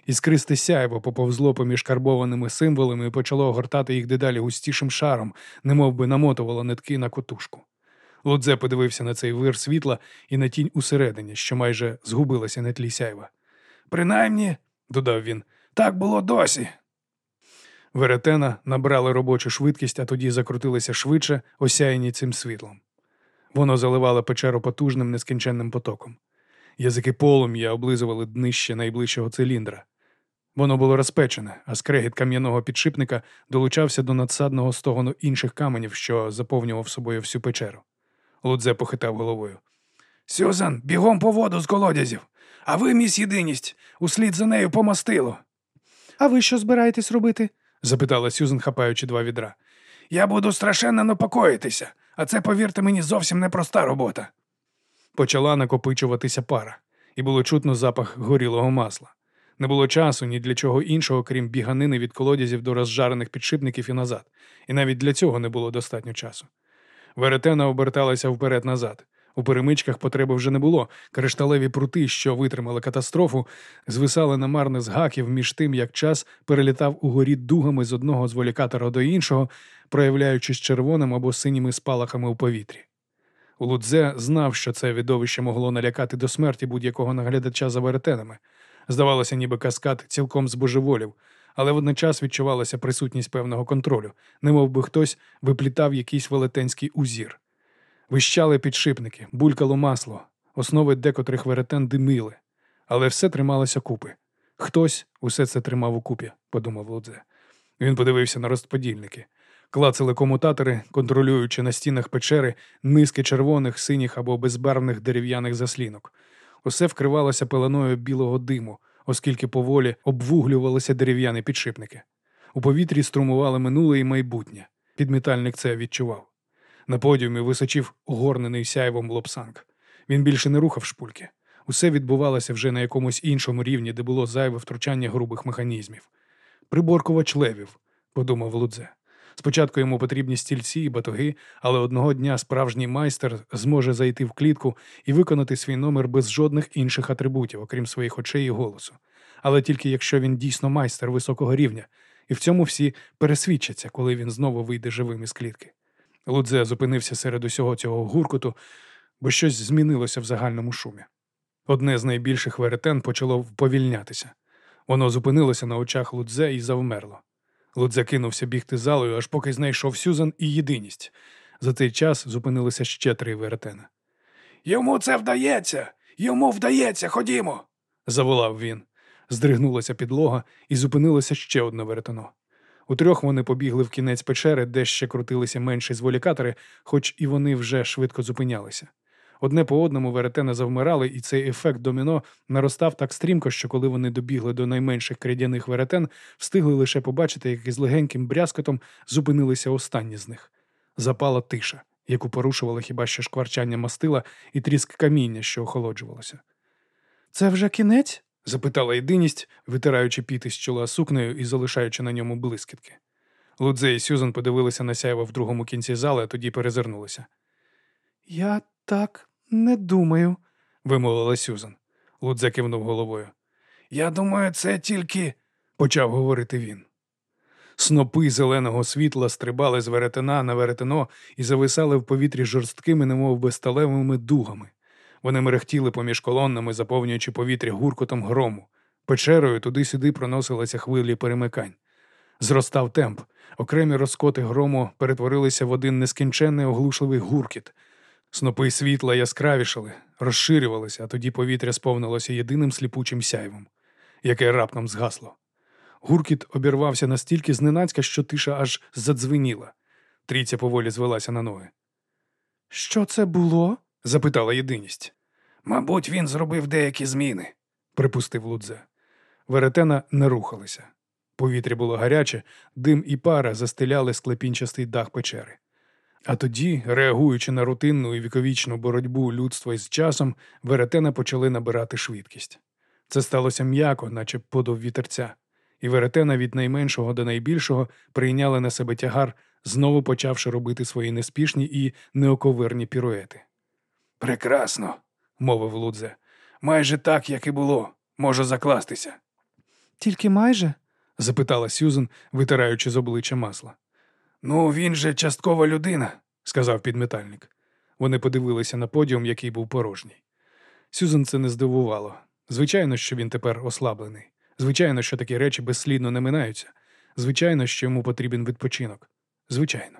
Іскристе сяйво поповзло поміж карбованими символами і почало огортати їх дедалі густішим шаром, немов би намотувало нитки на котушку. Лудзе подивився на цей вир світла і на тінь усередині, що майже згубилася на тлі сяйва. Принаймні, додав він, так було досі. Веретена набрали робочу швидкість, а тоді закрутилися швидше, осяяні цим світлом. Воно заливало печеру потужним нескінченним потоком. Язики полум'я облизували днище найближчого циліндра. Воно було розпечене, а скрегіт кам'яного підшипника долучався до надсадного стогону інших каменів, що заповнював собою всю печеру. Лудзе похитав головою. Сюзан, бігом по воду з колодязів. А ви, міс єдиність, услід за нею по мастилу. А ви що збираєтесь робити? запитала Сюзан, хапаючи два відра. Я буду страшенно напокоїтися, а це, повірте мені, зовсім непроста робота. Почала накопичуватися пара, і було чутно запах горілого масла. Не було часу ні для чого іншого, крім біганини від колодязів до розжарених підшипників і назад, і навіть для цього не було достатньо часу. Веретена оберталася вперед-назад. У перемичках потреби вже не було. Кришталеві прути, що витримали катастрофу, звисали намарне з гаків між тим, як час перелітав угорі дугами з одного зволікатора до іншого, проявляючись червоним або синіми спалахами у повітрі. Лудзе знав, що це видовище могло налякати до смерті будь-якого наглядача за веретенами. Здавалося, ніби каскад цілком збожеволів, але водночас відчувалася присутність певного контролю, немов би хтось виплітав якийсь велетенський узір. Вищали підшипники, булькало масло, основи декотрих веретен димили, але все трималося купи. Хтось усе це тримав у купі, подумав Лудзе. Він подивився на розподільники. Клацали комутатори, контролюючи на стінах печери низки червоних, синіх або безбарвних дерев'яних заслінок. Усе вкривалося пеленою білого диму, оскільки поволі обвуглювалися дерев'яні підшипники. У повітрі струмували минуле і майбутнє. Підмітальник це відчував. На подіумі височив огорнений сяйвом лобсанг. Він більше не рухав шпульки. Усе відбувалося вже на якомусь іншому рівні, де було зайве втручання грубих механізмів. Приборкувач левів, подумав Лудзе. Спочатку йому потрібні стільці і батоги, але одного дня справжній майстер зможе зайти в клітку і виконати свій номер без жодних інших атрибутів, окрім своїх очей і голосу. Але тільки якщо він дійсно майстер високого рівня, і в цьому всі пересвідчаться, коли він знову вийде живим із клітки. Лудзе зупинився серед усього цього гуркоту, бо щось змінилося в загальному шумі. Одне з найбільших веретен почало вповільнятися. Воно зупинилося на очах Лудзе і завмерло. Лудзе кинувся бігти залою, аж поки знайшов Сюзан і єдиність. За цей час зупинилися ще три веретена. Йому це вдається, йому вдається, ходімо. заволав він. Здригнулася підлога і зупинилося ще одне веретено. Утрьох вони побігли в кінець печери, де ще крутилися менші зволікатори, хоч і вони вже швидко зупинялися. Одне по одному веретени завмирали, і цей ефект доміно наростав так стрімко, що коли вони добігли до найменших крядяних веретен, встигли лише побачити, як із легеньким брязкотом зупинилися останні з них. Запала тиша, яку порушувало хіба що шкварчання мастила і тріск каміння, що охолоджувалося. Це вже кінець? запитала єдиність, витираючи піти з чола сукнею і залишаючи на ньому блискітки. Лудзе і Сюзан подивилися на сяйво в другому кінці зали, а тоді перезирнулися. Я так не думаю, вимовила Сюзан. Лудзе кивнув головою. Я думаю, це тільки, почав говорити він. Снопи зеленого світла стрибали з веретена на веретено і зависали в повітрі жорсткими, немов би сталевими дугами. Вони мерехтіли поміж колоннами, заповнюючи повітря гуркотом грому. Печерою туди-сюди проносилися хвилі перемикань. Зростав темп. Окремі розкоти грому перетворилися в один нескінченний оглушливий гуркіт. Снопи світла яскравішали, розширювалися, а тоді повітря сповнилося єдиним сліпучим сяйвом, яке раптом згасло. Гуркіт обірвався настільки зненацька, що тиша аж задзвеніла. Трійця поволі звелася на ноги. Що це було? запитала єдиність. Мабуть, він зробив деякі зміни, припустив Лудзе. Веретена не рухалися. Повітря було гаряче, дим і пара застеляли склепінчастий дах печери. А тоді, реагуючи на рутинну і віковічну боротьбу людства із часом, веретена почали набирати швидкість. Це сталося м'яко, наче подув вітерця, і веретена від найменшого до найбільшого прийняли на себе тягар, знову почавши робити свої неспішні і неоковирні піруети. Прекрасно, мовив Лудзе. Майже так, як і було. Можу закластися. Тільки майже? запитала Сюзан, витираючи з обличчя масла. Ну, він же часткова людина, сказав підметальник. Вони подивилися на подіум, який був порожній. Сюзан це не здивувало. Звичайно, що він тепер ослаблений. Звичайно, що такі речі безслідно не минаються. Звичайно, що йому потрібен відпочинок. Звичайно.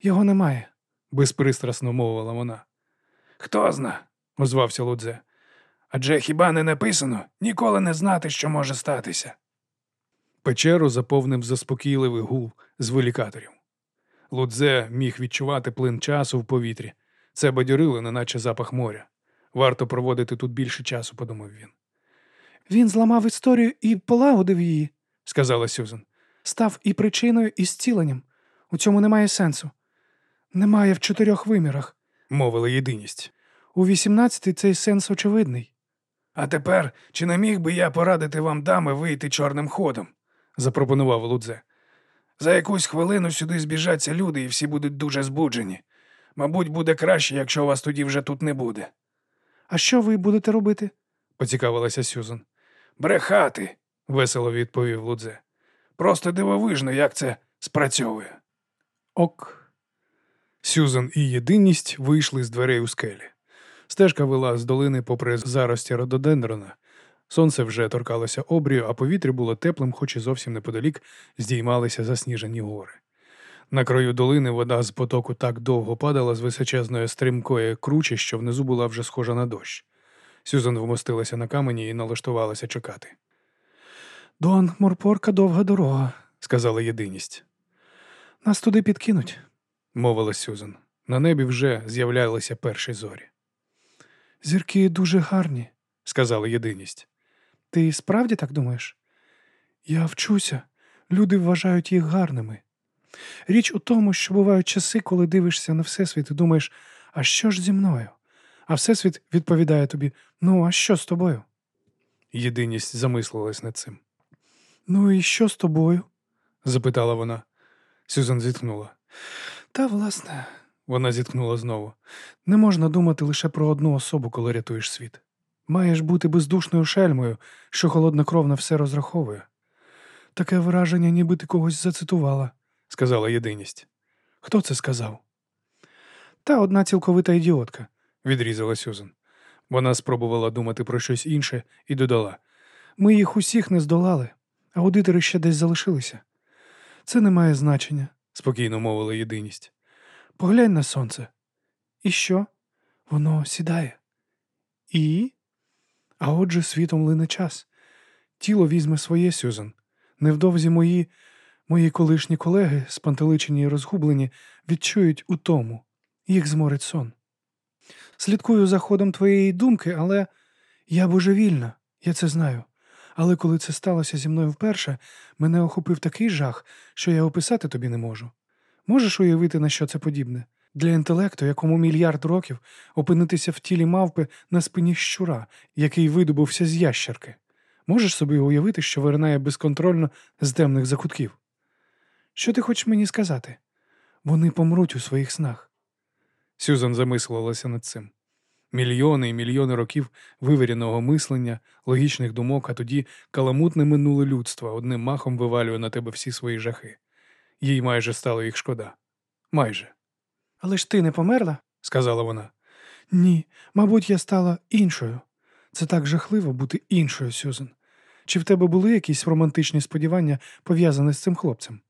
Його немає, безпристрасно мовила вона. Хто зна, озвався Лудзе. Адже хіба не написано ніколи не знати, що може статися. Печеру заповнив заспокійливий гул з велікаторів. Лудзе міг відчувати плин часу в повітрі. Це бадьорило, неначе запах моря. Варто проводити тут більше часу, подумав він. Він зламав історію і полагодив її, Сказала Сюзан. став і причиною, і зціленням. У цьому немає сенсу. Немає в чотирьох вимірах. Мовила єдиність. У вісімнадцятий цей сенс очевидний. А тепер чи не міг би я порадити вам, дами, вийти чорним ходом? Запропонував Лудзе. За якусь хвилину сюди збіжаться люди і всі будуть дуже збуджені. Мабуть, буде краще, якщо вас тоді вже тут не буде. А що ви будете робити? поцікавилася Сюзан. Брехати, весело відповів Лудзе. Просто дивовижно, як це спрацьовує. Ок. Сюзан і єдиність вийшли з дверей у скелі. Стежка вела з долини попри зарості рододендрона. Сонце вже торкалося обрію, а повітря було теплим, хоч і зовсім неподалік здіймалися засніжені гори. На краю долини вода з потоку так довго падала з височезної стрімкої кручі, що внизу була вже схожа на дощ. Сюзан вмостилася на камені і налаштувалася чекати. Дон, Морпорка довга дорога. Сказала єдиність. Нас туди підкинуть. мовила Сюзан. На небі вже з'являлися перші зорі. Зірки дуже гарні. Сказала єдиність. Ти справді так думаєш? Я вчуся. Люди вважають їх гарними. Річ у тому, що бувають часи, коли дивишся на Всесвіт і думаєш, а що ж зі мною? А Всесвіт відповідає тобі: ну, а що з тобою? Єдиність замислилась над цим. Ну і що з тобою? Запитала вона. Сюзан зітхнула. Та, власне, Вона зітхнула знову. не можна думати лише про одну особу, коли рятуєш світ. Маєш бути бездушною шельмою, що холоднокровно все розраховує. Таке враження, ніби ти когось зацитувала. Сказала єдиність. Хто це сказав? Та одна цілковита ідіотка. Відрізала Сюзан. Вона спробувала думати про щось інше і додала. Ми їх усіх не здолали, аудитори ще десь залишилися. Це не має значення. спокійно мовила єдиність. Поглянь на сонце. І що? Воно сідає. І? А отже, світом лине час. Тіло візьме своє, Сюзан. Невдовзі мої, мої колишні колеги, спантеличені і розгублені, відчують утому. Їх зморить сон. Слідкую за ходом твоєї думки, але я божевільна, я це знаю. Але коли це сталося зі мною вперше, мене охопив такий жах, що я описати тобі не можу. Можеш уявити, на що це подібне? Для інтелекту, якому мільярд років, опинитися в тілі мавпи на спині щура, який видобувся з ящерки. Можеш собі уявити, що виринає безконтрольно з темних закутків? Що ти хочеш мені сказати? Вони помруть у своїх снах. Сюзан замислилася над цим. Мільйони і мільйони років вивіряного мислення, логічних думок, а тоді каламутне минуле людство одним махом вивалює на тебе всі свої жахи. Їй майже стало їх шкода. Майже, Але ж ти не померла? сказала вона. Ні, мабуть, я стала іншою. Це так жахливо бути іншою, Сюзан. Чи в тебе були якісь романтичні сподівання, пов'язані з цим хлопцем?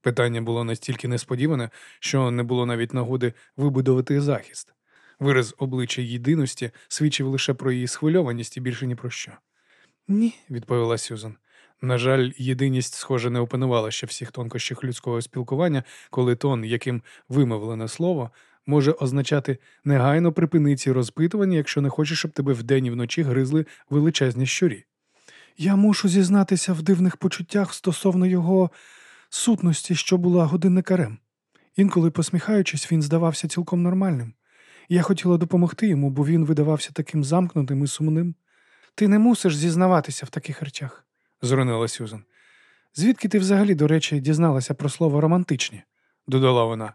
Питання було настільки несподіване, що не було навіть нагоди вибудувати захист. Вираз обличчя єдиності свідчив лише про її схвильованість і більше ні про що. Ні. відповіла Сюзан. На жаль, єдиність, схоже, не опанувала ще всіх тонкощів людського спілкування, коли тон, яким вимовлене слово, може означати негайно припини ці розпитування, якщо не хочеш, щоб тебе вдень і вночі гризли величезні щурі. Я мушу зізнатися в дивних почуттях стосовно його сутності, що була годинникарем. Інколи, посміхаючись, він здавався цілком нормальним. Я хотіла допомогти йому, бо він видавався таким замкнутим і сумним. Ти не мусиш зізнаватися в таких речах. Зронила Сюзан. Звідки ти взагалі, до речі, дізналася про слово романтичні? Додала вона.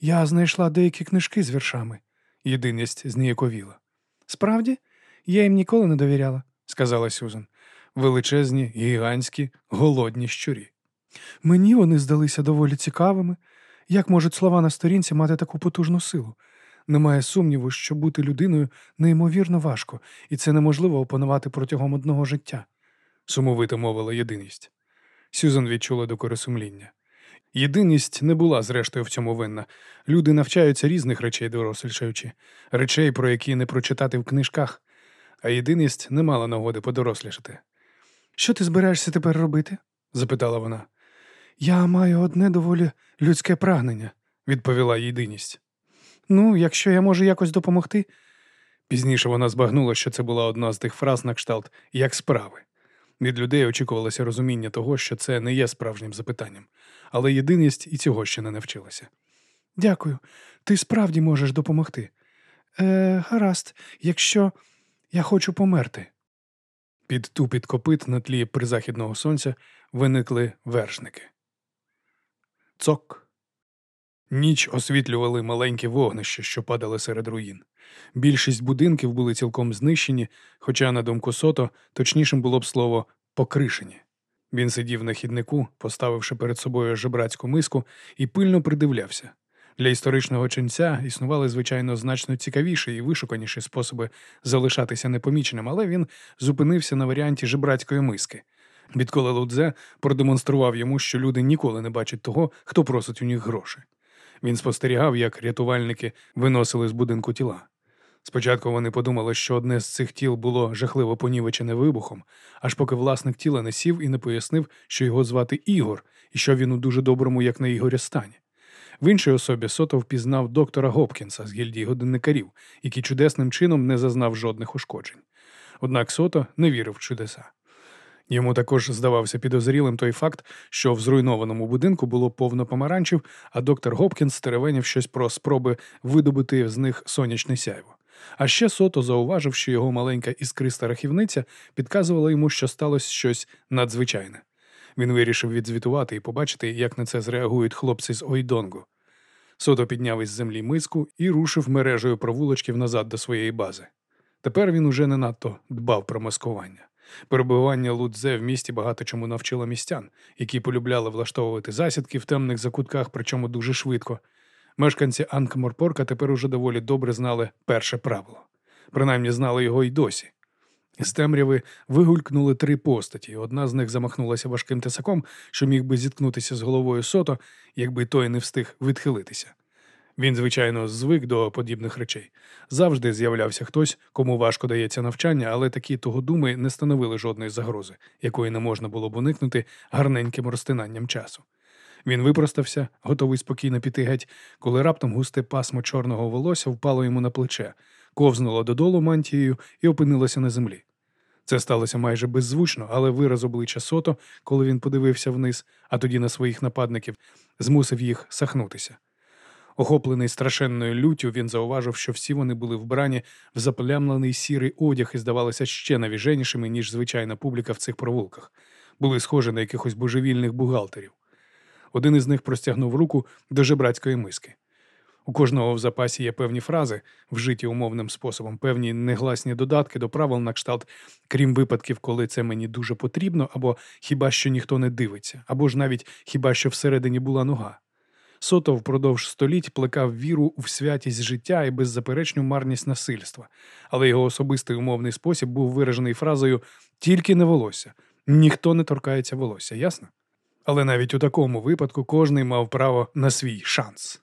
Я знайшла деякі книжки з віршами. Єдиність зніяковіла, Справді, я їм ніколи не довіряла. сказала Сюзан. Величезні, гігантські, голодні щурі. Мені вони здалися доволі цікавими. Як можуть слова на сторінці мати таку потужну силу? Немає сумніву, що бути людиною неймовірно важко, і це неможливо опанувати протягом одного життя. Сумовито мовила єдиність. Сюзан відчула докори сумління. Єдиність не була, зрештою, в цьому винна. Люди навчаються різних речей, дорослішаючи, речей, про які не прочитати в книжках, а єдиність не мала нагоди подорослішати. Що ти збираєшся тепер робити? запитала вона. Я маю одне доволі людське прагнення. Відповіла єдиність. Ну, якщо я можу якось допомогти. Пізніше вона збагнула, що це була одна з тих фраз на кшталт як справи. Від людей очікувалося розуміння того, що це не є справжнім запитанням, але єдиність і цього ще не навчилася. Дякую, ти справді можеш допомогти. Е, Гаразд, якщо я хочу померти. Під тупіт копит на тлі призахідного сонця виникли вершники. Цок. Ніч освітлювали маленькі вогнища, що падали серед руїн. Більшість будинків були цілком знищені, хоча, на думку сото, точнішим було б слово покришені. Він сидів на хіднику, поставивши перед собою жебрацьку миску, і пильно придивлявся. Для історичного ченця існували, звичайно, значно цікавіші і вишуканіші способи залишатися непоміченим, але він зупинився на варіанті жебрацької миски. Відколи Лудзе продемонстрував йому, що люди ніколи не бачать того, хто просить у них гроші. Він спостерігав, як рятувальники виносили з будинку тіла. Спочатку вони подумали, що одне з цих тіл було жахливо понівечене вибухом, аж поки власник тіла не сів і не пояснив, що його звати Ігор і що він у дуже доброму, як на Ігоря, стані. В іншій особі Сото впізнав доктора Гопкінса з гільдії годинникарів, який чудесним чином не зазнав жодних ушкоджень. Однак Сото не вірив в чудеса. Йому також здавався підозрілим той факт, що в зруйнованому будинку було повно помаранчів, а доктор Гопкінс стеревенів щось про спроби видобути з них сонячне сяйво. А ще Сото зауважив, що його маленька іскриста рахівниця підказувала йому, що сталося щось надзвичайне. Він вирішив відзвітувати і побачити, як на це зреагують хлопці з Ойдонгу. Сото підняв із землі миску і рушив мережею провулочків назад до своєї бази. Тепер він уже не надто дбав про маскування. Перебування Лудзе в місті багато чому навчило містян, які полюбляли влаштовувати засідки в темних закутках, причому дуже швидко. Мешканці Анкморпорка тепер уже доволі добре знали перше правило. Принаймні знали його й досі. З темряви вигулькнули три постаті. Одна з них замахнулася важким тесаком, що міг би зіткнутися з головою сото, якби той не встиг відхилитися. Він, звичайно, звик до подібних речей. Завжди з'являвся хтось, кому важко дається навчання, але такі тугодуми не становили жодної загрози, якої не можна було б уникнути гарненьким розтинанням часу. Він випростався, готовий спокійно піти геть, коли раптом густе пасмо чорного волосся впало йому на плече, ковзнуло додолу мантією і опинилося на землі. Це сталося майже беззвучно, але вираз обличчя сото, коли він подивився вниз, а тоді на своїх нападників, змусив їх сахнутися. Охоплений страшенною люттю, він зауважив, що всі вони були вбрані в заплямлений сірий одяг і здавалися ще навіженішими, ніж звичайна публіка в цих провулках. Були схожі на якихось божевільних бухгалтерів. Один із них простягнув руку до жебрацької миски. У кожного в запасі є певні фрази, вжиті умовним способом, певні негласні додатки до правил на кшталт, крім випадків, коли це мені дуже потрібно, або хіба що ніхто не дивиться, або ж навіть хіба що всередині була нога. Сото впродовж століть плекав віру в святість життя і беззаперечну марність насильства, але його особистий умовний спосіб був виражений фразою тільки не волосся, ніхто не торкається волосся, ясно? Але навіть у такому випадку кожний мав право на свій шанс.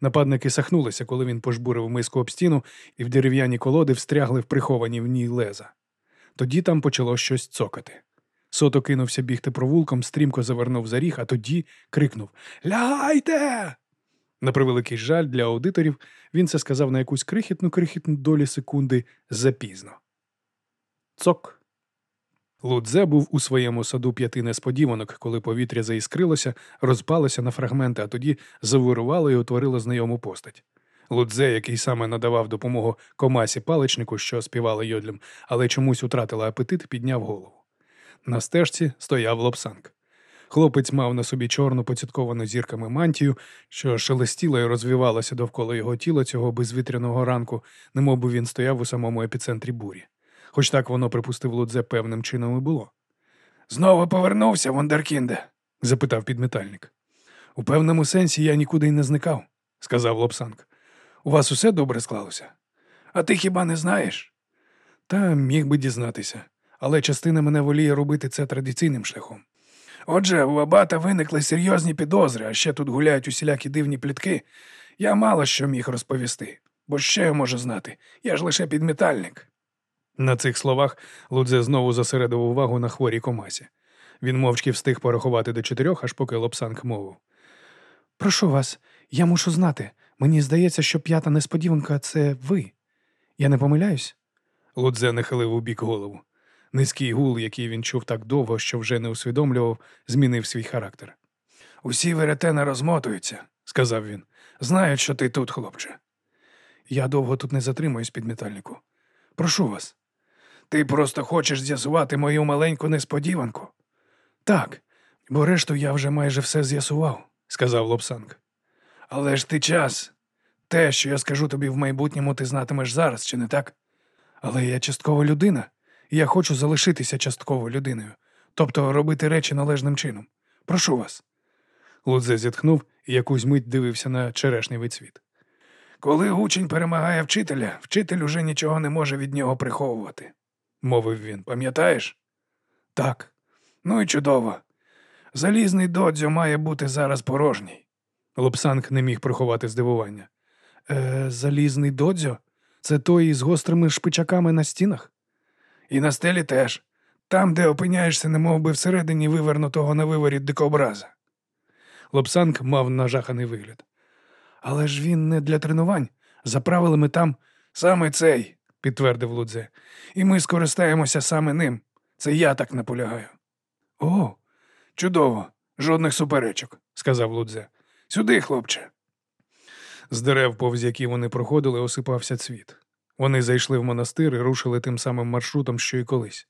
Нападники сахнулися, коли він пожбурив миску об стіну, і в дерев'яні колоди встрягли в приховані в ній леза. Тоді там почало щось цокати. Сото кинувся бігти провулком, стрімко завернув за ріг, а тоді крикнув Лягайте! На превеликий жаль для аудиторів він це сказав на якусь крихітну крихітну долі секунди запізно. Цок. Лудзе був у своєму саду п'яти несподіванок, коли повітря заіскрилося, розпалося на фрагменти, а тоді завирувало і утворило знайому постать. Лудзе, який саме надавав допомогу комасі паличнику, що співали йодлем, але чомусь утратила апетит, підняв голову. На стежці стояв лобсанг. Хлопець мав на собі чорну поцітковану зірками мантію, що шелестіла і розвивалася довкола його тіла цього безвітряного ранку, немовби він стояв у самому епіцентрі бурі. Хоч так воно припустив Лудзе певним чином і було. Знову повернувся, Вондеркінде? запитав підметальник. У певному сенсі я нікуди й не зникав, сказав Лобсанг. У вас усе добре склалося? А ти хіба не знаєш? Та міг би дізнатися, але частина мене воліє робити це традиційним шляхом. Отже, у Абата виникли серйозні підозри, а ще тут гуляють усілякі дивні плітки. Я мало що міг розповісти, бо що я можу знати? Я ж лише підметальник. На цих словах Лудзе знову зосередив увагу на хворій комасі. Він мовчки встиг порахувати до чотирьох, аж поки Лобсанг мовив. Прошу вас, я мушу знати. Мені здається, що п'ята несподіванка це ви. Я не помиляюсь? Лудзе нахилив у бік голову. Низький гул, який він чув так довго, що вже не усвідомлював, змінив свій характер. Усі веретена розмотуються, сказав він. Знають, що ти тут, хлопче. Я довго тут не затримуюсь, підметальнику. Прошу вас. Ти просто хочеш з'ясувати мою маленьку несподіванку? Так, бо решту я вже майже все з'ясував, сказав Лобсанг. Але ж ти час. Те, що я скажу тобі в майбутньому, ти знатимеш зараз, чи не так? Але я часткова людина, я хочу залишитися частково людиною, тобто робити речі належним чином. Прошу вас. Лудзе зітхнув і якусь мить дивився на черешневий цвіт. Коли учень перемагає вчителя, вчитель уже нічого не може від нього приховувати, мовив він. Пам'ятаєш? Так. Ну і чудово. Залізний додзьо має бути зараз порожній. Лобсанг не міг приховати здивування. Е, залізний додзьо? Це той із гострими шпичаками на стінах? І на стелі теж. Там, де опиняєшся, немов би всередині вивернутого на виворіт дикобраза. Лобсанг мав нажаханий вигляд. Але ж він не для тренувань. За правилами там саме цей, підтвердив Лудзе. І ми скористаємося саме ним. Це я так наполягаю. О, чудово, жодних суперечок, сказав Лудзе. Сюди, хлопче. З дерев, повз які вони проходили, осипався цвіт. Вони зайшли в монастир і рушили тим самим маршрутом, що й колись.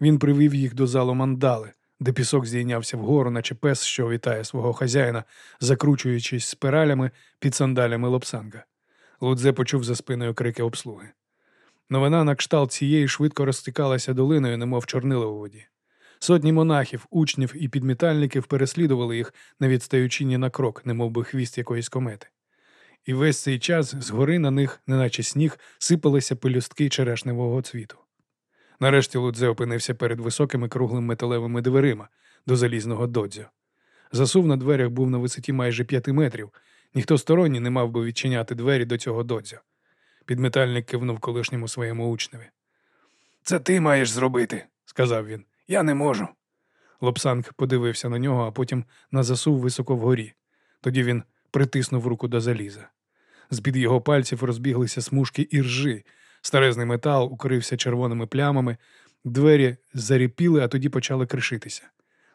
Він привів їх до залу мандали, де пісок здійнявся вгору, наче пес, що вітає свого хазяїна, закручуючись спиралями під сандалями лобсанга. Лудзе почув за спиною крики обслуги. Новина на кшталт цієї швидко розтікалася долиною, немов чорнило у воді. Сотні монахів, учнів і підмітальників переслідували їх, не відстаючи ні на крок, немов би хвіст якоїсь комети. І весь цей час згори на них, неначе сніг, сипалися пелюстки черешневого цвіту. Нарешті Лудзе опинився перед високими круглими металевими дверима до залізного додзю. Засув на дверях був на висоті майже п'яти метрів. Ніхто сторонній не мав би відчиняти двері до цього додзю. Підметальник кивнув колишньому своєму учневі. Це ти маєш зробити, сказав він. Я не можу. Лобсанг подивився на нього, а потім на засув високо вгорі. Тоді він притиснув руку до заліза. З-під його пальців розбіглися смужки іржи, старезний метал укрився червоними плямами, двері заріпіли, а тоді почали кришитися.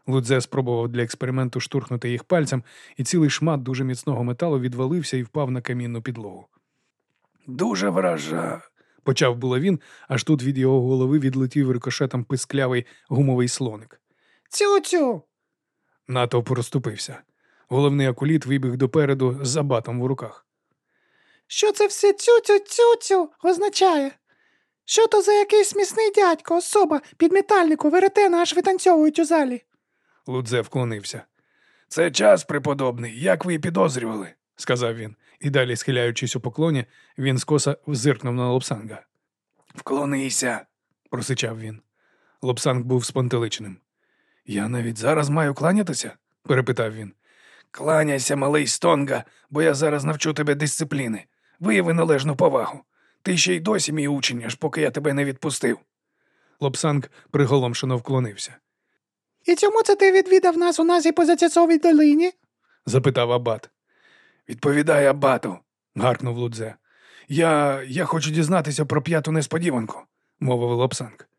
Лудзе спробував для експерименту штурхнути їх пальцем, і цілий шмат дуже міцного металу відвалився і впав на камінну підлогу. Дуже вража. почав було він, аж тут від його голови відлетів рикошетом писклявий гумовий слоник. Цю-цю. Натовп розступився. Головний акуліт вибіг допереду з забатом в руках. Що це все цю-цю-цю-цю означає? Що то за якийсь смісний дядько, особа, підметальнику, веретена аж витанцьовують у залі? Лудзе вклонився. Це час, преподобний, як ви і підозрювали, сказав він, і далі, схиляючись у поклоні, він скоса зиркнув на Лобсанга. Вклонися, просичав він. Лобсанг був спонтеличним. Я навіть зараз маю кланятися? перепитав він. Кланяйся, малий стонга, бо я зараз навчу тебе дисципліни. Вияви належну повагу. Ти ще й досі мій учень, аж поки я тебе не відпустив. Лобсанг приголомшено вклонився. І чому це ти відвідав нас у нас і позацяцовій долині? запитав Абат. Відповідай Абату, гаркнув Лудзе. Я я хочу дізнатися про п'яту несподіванку, мовив Лобсанг.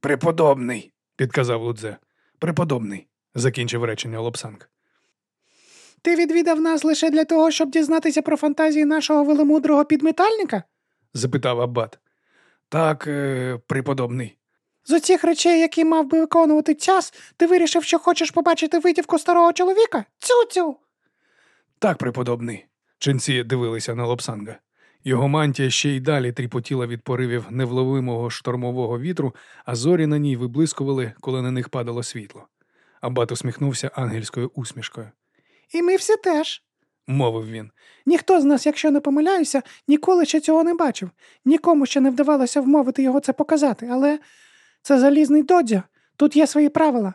Преподобний, підказав Лудзе. Преподобний, закінчив речення Лобсанг. Ти відвідав нас лише для того, щоб дізнатися про фантазії нашого веломудрого підметальника? запитав Аббат. Так, е, преподобний. З оцих речей, які мав би виконувати час, ти вирішив, що хочеш побачити витівку старого чоловіка? Цю-цю. Так, преподобний. Ченці дивилися на Лобсанга. Його мантія ще й далі тріпотіла від поривів невловимого штормового вітру, а зорі на ній виблискували, коли на них падало світло. Аббат усміхнувся ангельською усмішкою. І ми всі теж, Мовив він. Ніхто з нас, якщо не помиляюся, ніколи ще цього не бачив. Нікому ще не вдавалося вмовити його це показати, але це залізний додзя. Тут є свої правила.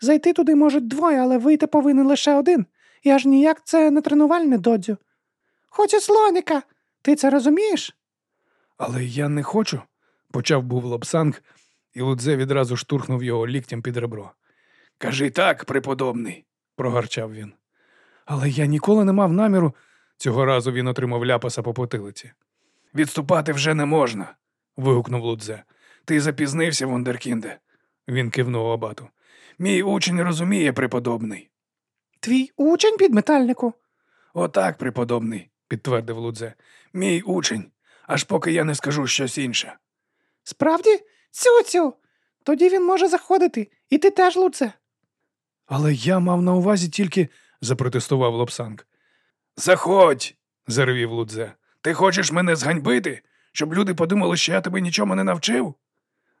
Зайти туди можуть двоє, але вийти повинен лише один. І аж ніяк це не тренувальне додзю. Хочу слоника. Ти це розумієш? Але я не хочу, почав був Лобсанг, і Лудзе відразу штурхнув його ліктям під ребро. Кажи так, преподобний, прогарчав він. Але я ніколи не мав наміру. Цього разу він отримав ляпаса по потилиці. Відступати вже не можна. вигукнув Лудзе. Ти запізнився, Вундеркінде. Він кивнув абату. Мій учень розуміє, преподобний. Твій учень підметальнику. Отак, преподобний, підтвердив Лудзе. Мій учень, аж поки я не скажу щось інше. Справді? Цю-цю. Тоді він може заходити, і ти теж, Луце. Але я мав на увазі тільки, запротестував Лобсанг. Заходь, заревів Лудзе. Ти хочеш мене зганьбити, щоб люди подумали, що я тебе нічому не навчив?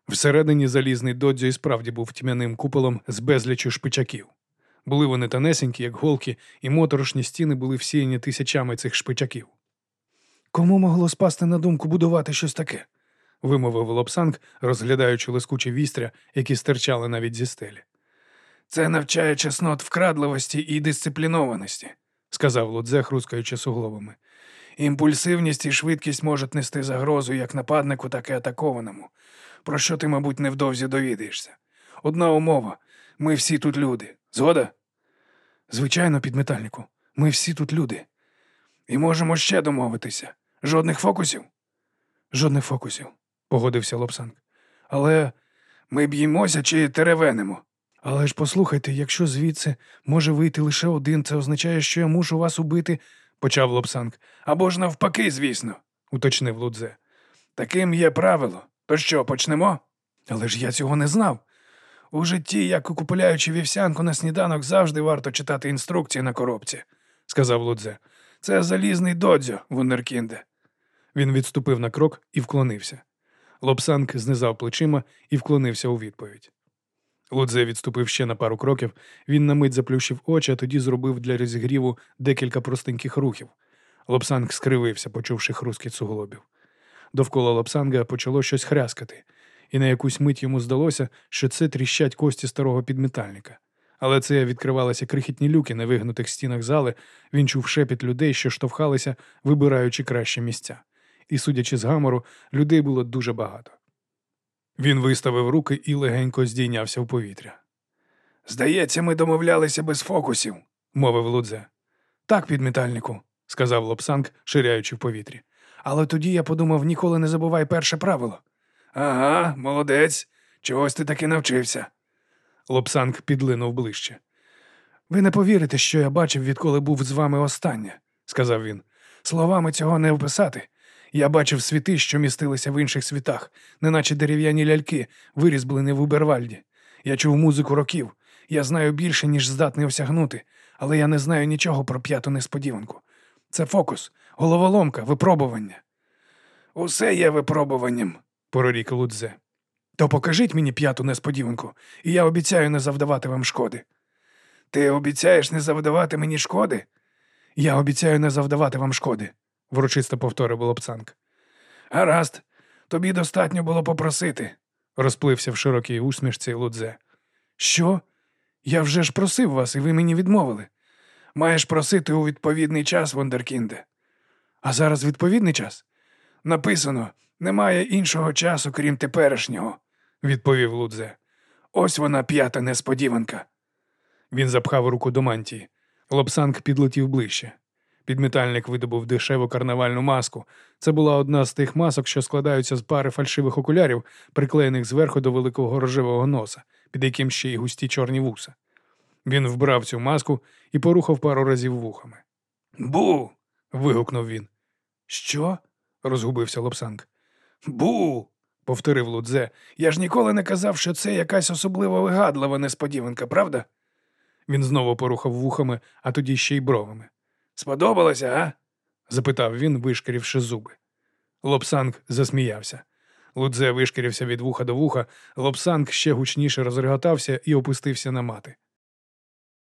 Всередині залізний додзьо і справді був тьмяним куполом з безлічю шпичаків. Були вони тонесенькі, як голки, і моторошні стіни були всіяні тисячами цих шпичаків. Кому могло спасти на думку будувати щось таке? вимовив Лобсанг, розглядаючи лискучі вістря, які стирчали навіть зі стелі. Це навчає чеснот вкрадливості і дисциплінованості, сказав Лудзе, хрускаючи суглобами. Імпульсивність і швидкість можуть нести загрозу як нападнику, так і атакованому. Про що ти, мабуть, невдовзі довідаєшся. Одна умова ми всі тут люди. Згода? Звичайно, підметальнику, ми всі тут люди. І можемо ще домовитися. Жодних фокусів? Жодних фокусів, погодився Лобсанг. Але ми б'ємося чи теревенимо. Але ж послухайте, якщо звідси може вийти лише один, це означає, що я мушу вас убити, почав Лобсанг. Або ж навпаки, звісно, уточнив Лудзе. Таким є правило. То що, почнемо? Але ж я цього не знав. У житті, як купуляючи вівсянку на сніданок, завжди варто читати інструкції на коробці, сказав Лудзе. Це залізний додзьо, Вундеркінде. Він відступив на крок і вклонився. Лобсанг знизав плечима і вклонився у відповідь. Лудзе відступив ще на пару кроків, він на мить заплющив очі, а тоді зробив для розігріву декілька простеньких рухів. Лобсанг скривився, почувши хрускіт суглобів. Довкола Лобсанга почало щось хряскати, і на якусь мить йому здалося, що це тріщать кості старого підметальника. Але це відкривалися крихітні люки на вигнутих стінах зали, він чув шепіт людей, що штовхалися, вибираючи кращі місця. І, судячи з гамору, людей було дуже багато. Він виставив руки і легенько здійнявся в повітря. Здається, ми домовлялися без фокусів, мовив Лудзе. Так, підметальнику, сказав Лобсанг, ширяючи в повітрі. Але тоді я подумав, ніколи не забувай перше правило. Ага, молодець. Чогось ти таки навчився. Лобсанг підлинув ближче. Ви не повірите, що я бачив, відколи був з вами останнє, сказав він. Словами цього не описати. Я бачив світи, що містилися в інших світах, неначе дерев'яні ляльки, вирізблені в Убервальді. Я чув музику років. Я знаю більше, ніж здатний осягнути, але я не знаю нічого про п'яту несподіванку. Це фокус, головоломка, випробування. Усе є випробуванням, прорік Лудзе. То покажіть мені п'яту несподіванку, і я обіцяю не завдавати вам шкоди. Ти обіцяєш не завдавати мені шкоди? Я обіцяю не завдавати вам шкоди, врочисто повторив Лобсанг. Гаразд, тобі достатньо було попросити, розплився в широкій усмішці Лудзе. Що? Я вже ж просив вас, і ви мені відмовили. Маєш просити у відповідний час, Вондеркінде. А зараз відповідний час? Написано, немає іншого часу, крім теперішнього, відповів Лудзе. Ось вона п'ята несподіванка. Він запхав руку до мантії. Лобсанг підлетів ближче. Підметальник видобув дешеву карнавальну маску. Це була одна з тих масок, що складаються з пари фальшивих окулярів, приклеєних зверху до великого рожевого носа, під яким ще й густі чорні вуса. Він вбрав цю маску і порухав пару разів вухами. Бу. вигукнув він. Що? розгубився Лобсанг. Бу. повторив Лудзе. Я ж ніколи не казав, що це якась особливо вигадлива несподіванка, правда? Він знову порухав вухами, а тоді ще й бровами. Сподобалося, а? запитав він, вишкірівши зуби. Лобсанг засміявся. Лудзе вишкірився від вуха до вуха, Лобсанг ще гучніше розреготався і опустився на мати.